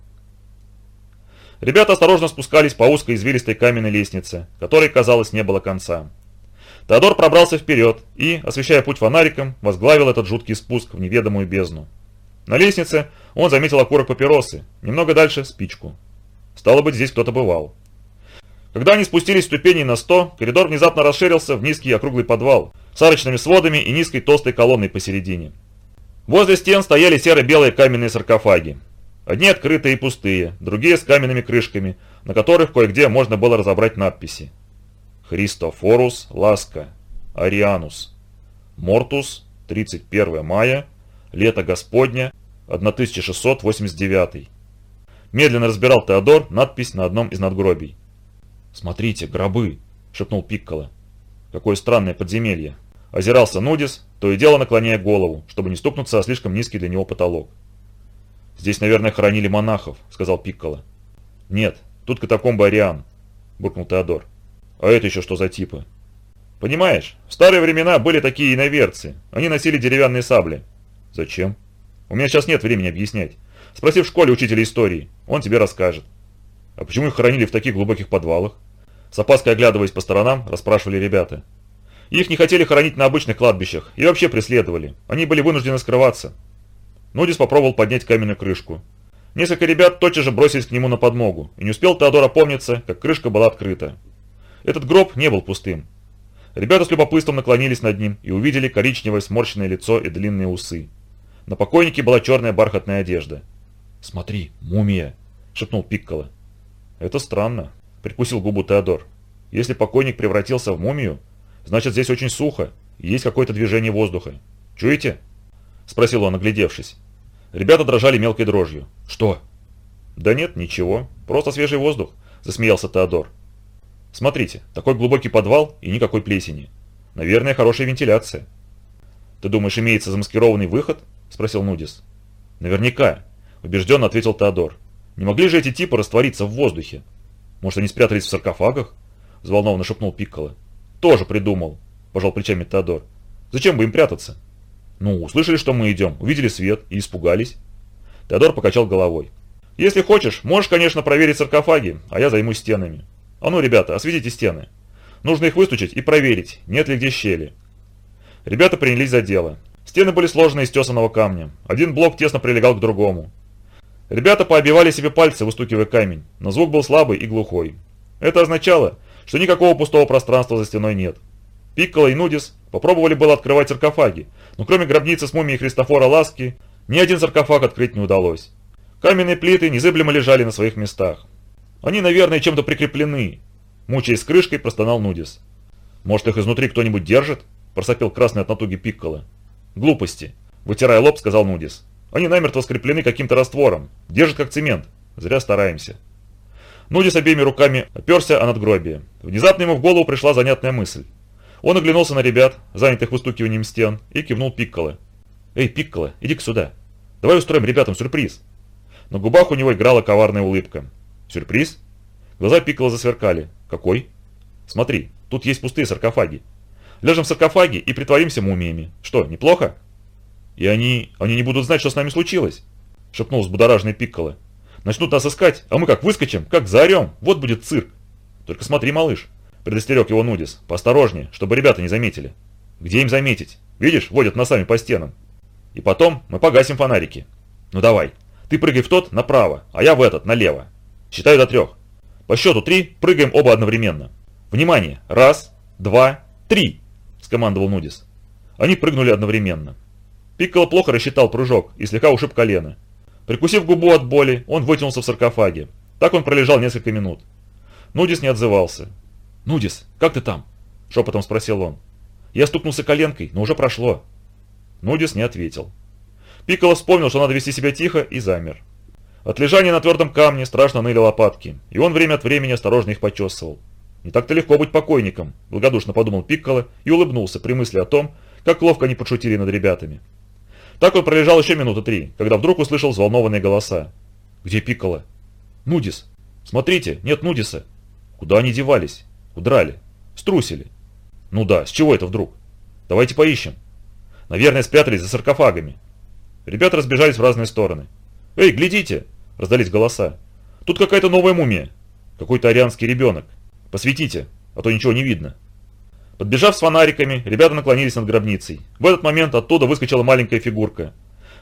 Ребята осторожно спускались по узкой извилистой каменной лестнице, которой, казалось, не было конца. Теодор пробрался вперед и, освещая путь фонариком, возглавил этот жуткий спуск в неведомую бездну. На лестнице он заметил окурок папиросы, немного дальше – спичку. Стало быть, здесь кто-то бывал. Когда они спустились ступеней на сто, коридор внезапно расширился в низкий округлый подвал с арочными сводами и низкой толстой колонной посередине. Возле стен стояли серо-белые каменные саркофаги. Одни открытые и пустые, другие с каменными крышками, на которых кое-где можно было разобрать надписи. Христофорус Ласка, Арианус, Мортус, 31 мая, лето Господня, 1689. Медленно разбирал Теодор надпись на одном из надгробий. «Смотрите, гробы!» – шепнул Пикколо. «Какое странное подземелье!» Озирался Нудис, то и дело наклоняя голову, чтобы не стукнуться о слишком низкий для него потолок. «Здесь, наверное, хоронили монахов», – сказал Пикколо. «Нет, тут катакомбы Ариан», – буркнул Теодор. «А это еще что за типы?» «Понимаешь, в старые времена были такие иноверцы. Они носили деревянные сабли». «Зачем?» «У меня сейчас нет времени объяснять. Спроси в школе учителя истории, он тебе расскажет». «А почему их хоронили в таких глубоких подвалах?» С опаской оглядываясь по сторонам, расспрашивали ребята. Их не хотели хоронить на обычных кладбищах и вообще преследовали. Они были вынуждены скрываться. Нудис попробовал поднять каменную крышку. Несколько ребят тотчас же бросились к нему на подмогу, и не успел Теодор опомниться, как крышка была открыта. Этот гроб не был пустым. Ребята с любопытством наклонились над ним и увидели коричневое сморщенное лицо и длинные усы. На покойнике была черная бархатная одежда. «Смотри, мумия!» – шепнул Пикколо. «Это странно прикусил губу Теодор. «Если покойник превратился в мумию, значит здесь очень сухо, и есть какое-то движение воздуха. Чуете?» Спросил он, оглядевшись. Ребята дрожали мелкой дрожью. «Что?» «Да нет, ничего. Просто свежий воздух», – засмеялся Теодор. «Смотрите, такой глубокий подвал и никакой плесени. Наверное, хорошая вентиляция». «Ты думаешь, имеется замаскированный выход?» – спросил Нудис. «Наверняка», – убежденно ответил Теодор. «Не могли же эти типы раствориться в воздухе?» Может, они спрятались в саркофагах?» – взволнованно шепнул Пикколо. «Тоже придумал», – пожал плечами Теодор. «Зачем бы им прятаться?» «Ну, услышали, что мы идем, увидели свет и испугались». Теодор покачал головой. «Если хочешь, можешь, конечно, проверить саркофаги, а я займусь стенами. А ну, ребята, осветите стены. Нужно их выстучить и проверить, нет ли где щели». Ребята принялись за дело. Стены были сложены из тесаного камня. Один блок тесно прилегал к другому. Ребята пообивали себе пальцы, выстукивая камень, но звук был слабый и глухой. Это означало, что никакого пустого пространства за стеной нет. Пикколо и Нудис попробовали было открывать саркофаги, но кроме гробницы с мумией Христофора Ласки, ни один саркофаг открыть не удалось. Каменные плиты незыблемо лежали на своих местах. Они, наверное, чем-то прикреплены. Мучаясь крышкой, простонал Нудис. «Может, их изнутри кто-нибудь держит?» – просопел красный от натуги Пикколо. «Глупости!» – вытирая лоб, сказал Нудис. Они намертво скреплены каким-то раствором. Держат как цемент. Зря стараемся. Нудис обеими руками оперся о надгробие. Внезапно ему в голову пришла занятная мысль. Он оглянулся на ребят, занятых выстукиванием стен, и кивнул Пикколо. «Эй, Пикколо, иди-ка сюда. Давай устроим ребятам сюрприз». На губах у него играла коварная улыбка. «Сюрприз?» Глаза Пикколо засверкали. «Какой?» «Смотри, тут есть пустые саркофаги. Ляжем в саркофаги и притворимся мумиями. Что, неплохо?» «И они... они не будут знать, что с нами случилось», — шепнул взбудораженный Пикколо. Начнут нас искать, а мы как выскочим, как заорем, вот будет цирк. Только смотри, малыш, предостерег его Нудис, поосторожнее, чтобы ребята не заметили. Где им заметить? Видишь, водят носами по стенам. И потом мы погасим фонарики. Ну давай, ты прыгай в тот направо, а я в этот налево. Считаю до трех. По счету три прыгаем оба одновременно. Внимание! Раз, два, три! Скомандовал Нудис. Они прыгнули одновременно. Пикколо плохо рассчитал прыжок и слегка ушиб колено. Прикусив губу от боли, он вытянулся в саркофаге. Так он пролежал несколько минут. Нудис не отзывался. «Нудис, как ты там?» – шепотом спросил он. «Я стукнулся коленкой, но уже прошло». Нудис не ответил. Пикколо вспомнил, что надо вести себя тихо, и замер. От лежания на твердом камне страшно ныли лопатки, и он время от времени осторожно их почесывал. «Не так-то легко быть покойником», – благодушно подумал Пикколо и улыбнулся при мысли о том, как ловко они подшутили над ребятами. Так он пролежал еще минуты три, когда вдруг услышал взволнованные голоса. «Где Пикколо?» «Нудис! Смотрите, нет Нудиса!» «Куда они девались?» «Удрали. Струсили». «Ну да, с чего это вдруг?» «Давайте поищем». «Наверное, спрятались за саркофагами». Ребята разбежались в разные стороны. «Эй, глядите!» – раздались голоса. «Тут какая-то новая мумия. Какой-то арианский ребенок. Посветите, а то ничего не видно». Подбежав с фонариками, ребята наклонились над гробницей. В этот момент оттуда выскочила маленькая фигурка.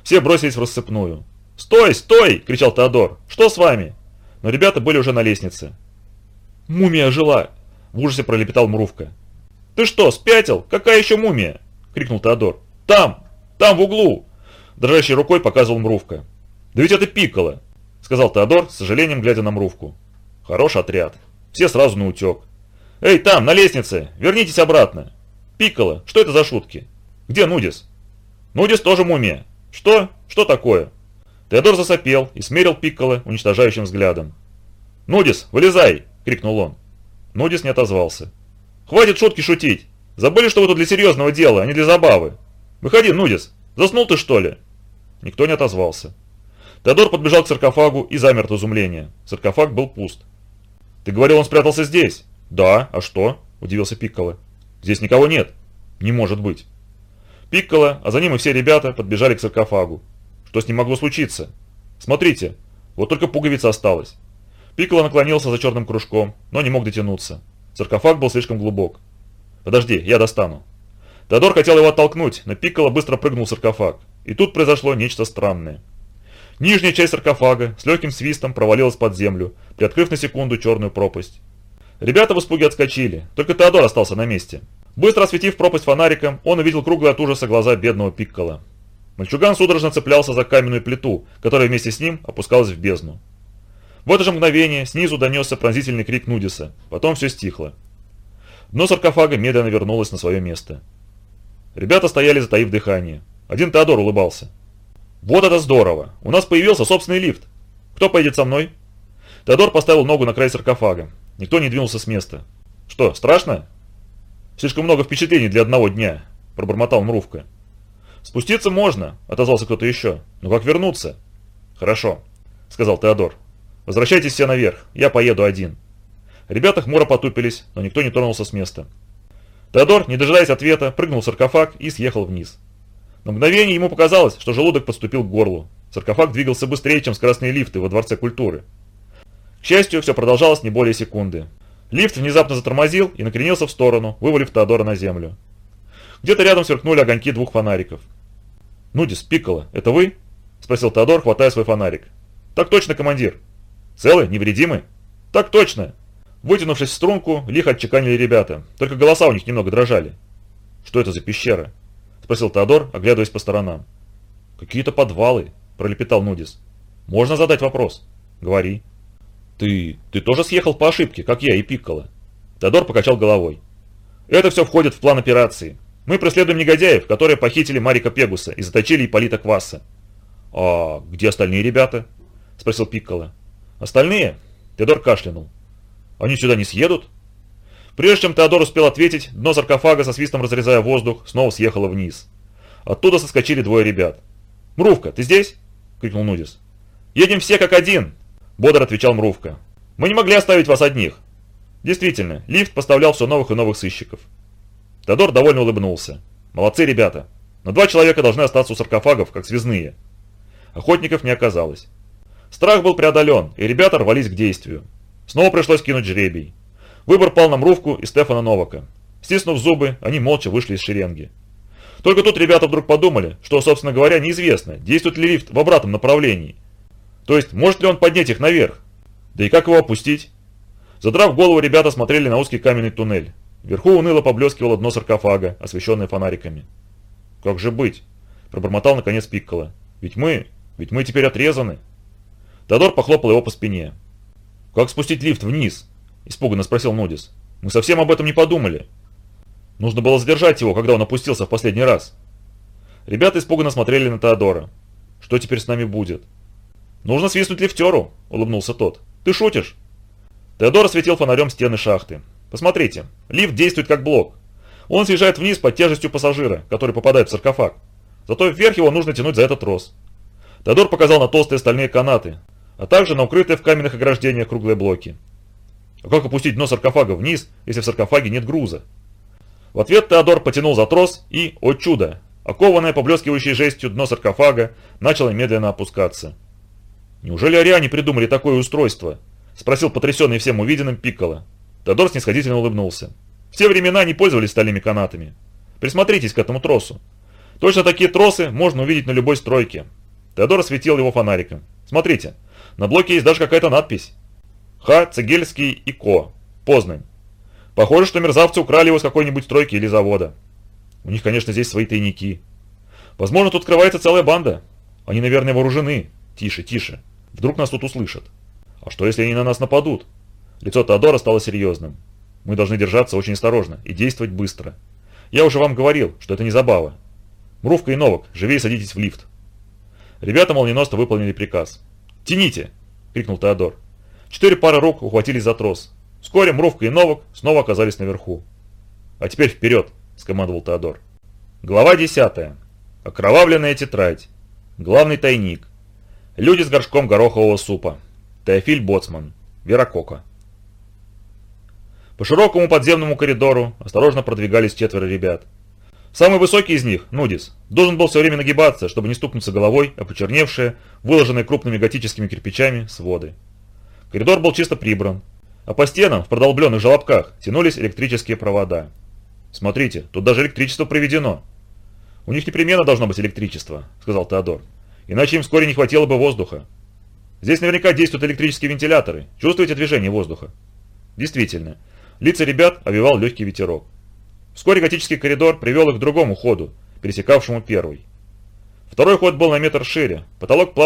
Все бросились в рассыпную. «Стой, стой!» – кричал Теодор. «Что с вами?» Но ребята были уже на лестнице. «Мумия жила!» – в ужасе пролепетал Мрувка. «Ты что, спятил? Какая еще мумия?» – крикнул Теодор. «Там! Там, в углу!» Дрожащей рукой показывал Мрувка. «Да ведь это Пикколо!» – сказал Теодор, с сожалением глядя на Мрувку. «Хороший отряд. Все сразу на утек. «Эй, там, на лестнице! Вернитесь обратно!» «Пикколо, что это за шутки?» «Где Нудис?» «Нудис тоже мумия!» «Что? Что такое?» Теодор засопел и смерил Пикколо уничтожающим взглядом. «Нудис, вылезай!» – крикнул он. Нудис не отозвался. «Хватит шутки шутить! Забыли, что вы тут для серьезного дела, а не для забавы! Выходи, Нудис! Заснул ты, что ли?» Никто не отозвался. Теодор подбежал к саркофагу и замер от изумления. Саркофаг был пуст. «Ты говорил, он спрятался здесь?» «Да, а что?» – удивился Пикколо. «Здесь никого нет». «Не может быть». Пикколо, а за ним и все ребята подбежали к саркофагу. Что с ним могло случиться? Смотрите, вот только пуговица осталась. Пикколо наклонился за черным кружком, но не мог дотянуться. Саркофаг был слишком глубок. «Подожди, я достану». Теодор хотел его оттолкнуть, но Пикколо быстро прыгнул в саркофаг. И тут произошло нечто странное. Нижняя часть саркофага с легким свистом провалилась под землю, приоткрыв на секунду черную пропасть. Ребята в испуге отскочили, только Теодор остался на месте. Быстро осветив пропасть фонариком, он увидел круглые от ужаса глаза бедного Пиккола. Мальчуган судорожно цеплялся за каменную плиту, которая вместе с ним опускалась в бездну. В это же мгновение снизу донесся пронзительный крик Нудиса, потом все стихло. Дно саркофага медленно вернулось на свое место. Ребята стояли, затаив дыхание. Один Теодор улыбался. «Вот это здорово! У нас появился собственный лифт! Кто поедет со мной?» Теодор поставил ногу на край саркофага. Никто не двинулся с места. «Что, страшно?» «Слишком много впечатлений для одного дня», – пробормотал Мрувка. «Спуститься можно», – отозвался кто-то еще. «Но как вернуться?» «Хорошо», – сказал Теодор. «Возвращайтесь все наверх, я поеду один». Ребята хмуро потупились, но никто не тронулся с места. Теодор, не дожидаясь ответа, прыгнул в саркофаг и съехал вниз. На мгновение ему показалось, что желудок подступил к горлу. Саркофаг двигался быстрее, чем скоростные лифты во Дворце культуры. К счастью, все продолжалось не более секунды. Лифт внезапно затормозил и накренился в сторону, вывалив Теодора на землю. Где-то рядом сверкнули огоньки двух фонариков. «Нудис, Пикколо, это вы?» – спросил Теодор, хватая свой фонарик. «Так точно, командир». «Целы? Невредимы?» «Так точно!» Вытянувшись в струнку, лихо отчеканили ребята, только голоса у них немного дрожали. «Что это за пещера?» – спросил Теодор, оглядываясь по сторонам. «Какие-то подвалы», – пролепетал Нудис. «Можно задать вопрос?» «Говори». «Ты... ты тоже съехал по ошибке, как я и Пикколо?» Тодор покачал головой. «Это все входит в план операции. Мы преследуем негодяев, которые похитили Марика Пегуса и заточили Ипполита Квасса». «А где остальные ребята?» – спросил Пикколо. «Остальные? Теодор кашлянул. «Они сюда не съедут?» Прежде чем Теодор успел ответить, дно саркофага со свистом разрезая воздух, снова съехало вниз. Оттуда соскочили двое ребят. «Мрувка, ты здесь?» – крикнул Нудис. «Едем все как один!» – бодро отвечал Мрувка. «Мы не могли оставить вас одних!» Действительно, лифт поставлял все новых и новых сыщиков. Теодор довольно улыбнулся. «Молодцы ребята! Но два человека должны остаться у саркофагов, как связные». Охотников не оказалось. Страх был преодолен, и ребята рвались к действию. Снова пришлось кинуть жребий. Выбор пал на Мрувку и Стефана Новака. Стиснув зубы, они молча вышли из шеренги. Только тут ребята вдруг подумали, что, собственно говоря, неизвестно, действует ли лифт в обратном направлении. То есть, может ли он поднять их наверх? Да и как его опустить? Задрав голову, ребята смотрели на узкий каменный туннель. Вверху уныло поблескивало дно саркофага, освещенное фонариками. «Как же быть?» – пробормотал наконец Пикколо. «Ведь мы, ведь мы теперь отрезаны». Тодор похлопал его по спине. «Как спустить лифт вниз?» – испуганно спросил Нудис. «Мы совсем об этом не подумали. Нужно было задержать его, когда он опустился в последний раз». Ребята испуганно смотрели на Теодора. «Что теперь с нами будет?» «Нужно свистнуть лифтеру», – улыбнулся тот. «Ты шутишь?» Теодор осветил фонарем стены шахты. «Посмотрите, лифт действует как блок. Он съезжает вниз под тяжестью пассажира, который попадает в саркофаг. Зато вверх его нужно тянуть за этот трос». Теодор показал на толстые стальные канаты, а также на укрытые в каменных ограждениях круглые блоки. А как опустить дно саркофага вниз, если в саркофаге нет груза? В ответ Теодор потянул за трос и, о чудо, окованное поблескивающей жестью дно саркофага начало медленно опускаться. «Неужели ариане придумали такое устройство?» – спросил потрясенный всем увиденным Пикколо. Теодор снисходительно улыбнулся. «В те времена не пользовались стальными канатами. Присмотритесь к этому тросу. Точно такие тросы можно увидеть на любой стройке». Теодор осветил его фонариком. «Смотрите, на блоке есть даже какая-то надпись. Х. Цегельский и Ко. Познань. Похоже, что мерзавцы украли его с какой-нибудь стройки или завода. У них, конечно, здесь свои тайники. Возможно, тут скрывается целая банда. Они, наверное, вооружены. Тише, тише. Вдруг нас тут услышат. А что, если они на нас нападут? Лицо Теодора стало серьезным. Мы должны держаться очень осторожно и действовать быстро. Я уже вам говорил, что это не забава. Мрувка и Новок, живее садитесь в лифт. Ребята молниеносно выполнили приказ. «Тяните!» – крикнул Теодор. Четыре пары рук ухватились за трос. Вскоре Мрувка и Новок снова оказались наверху. «А теперь вперед!» – скомандовал Теодор. Глава 10. Окровавленная тетрадь. Главный тайник. Люди с горшком горохового супа. Теофиль Боцман. Веракока. По широкому подземному коридору осторожно продвигались четверо ребят. Самый высокий из них, Нудис, должен был все время нагибаться, чтобы не стукнуться головой о почерневшие, выложенные крупными готическими кирпичами, своды. Коридор был чисто прибран, а по стенам в продолбленных желобках тянулись электрические провода. «Смотрите, тут даже электричество проведено». «У них непременно должно быть электричество», — сказал Теодор. «Иначе им вскоре не хватило бы воздуха. Здесь наверняка действуют электрические вентиляторы. Чувствуете движение воздуха?» Действительно, лица ребят обвивал легкий ветерок. Вскоре готический коридор привел их к другому ходу, пересекавшему первый. Второй ход был на метр шире, потолок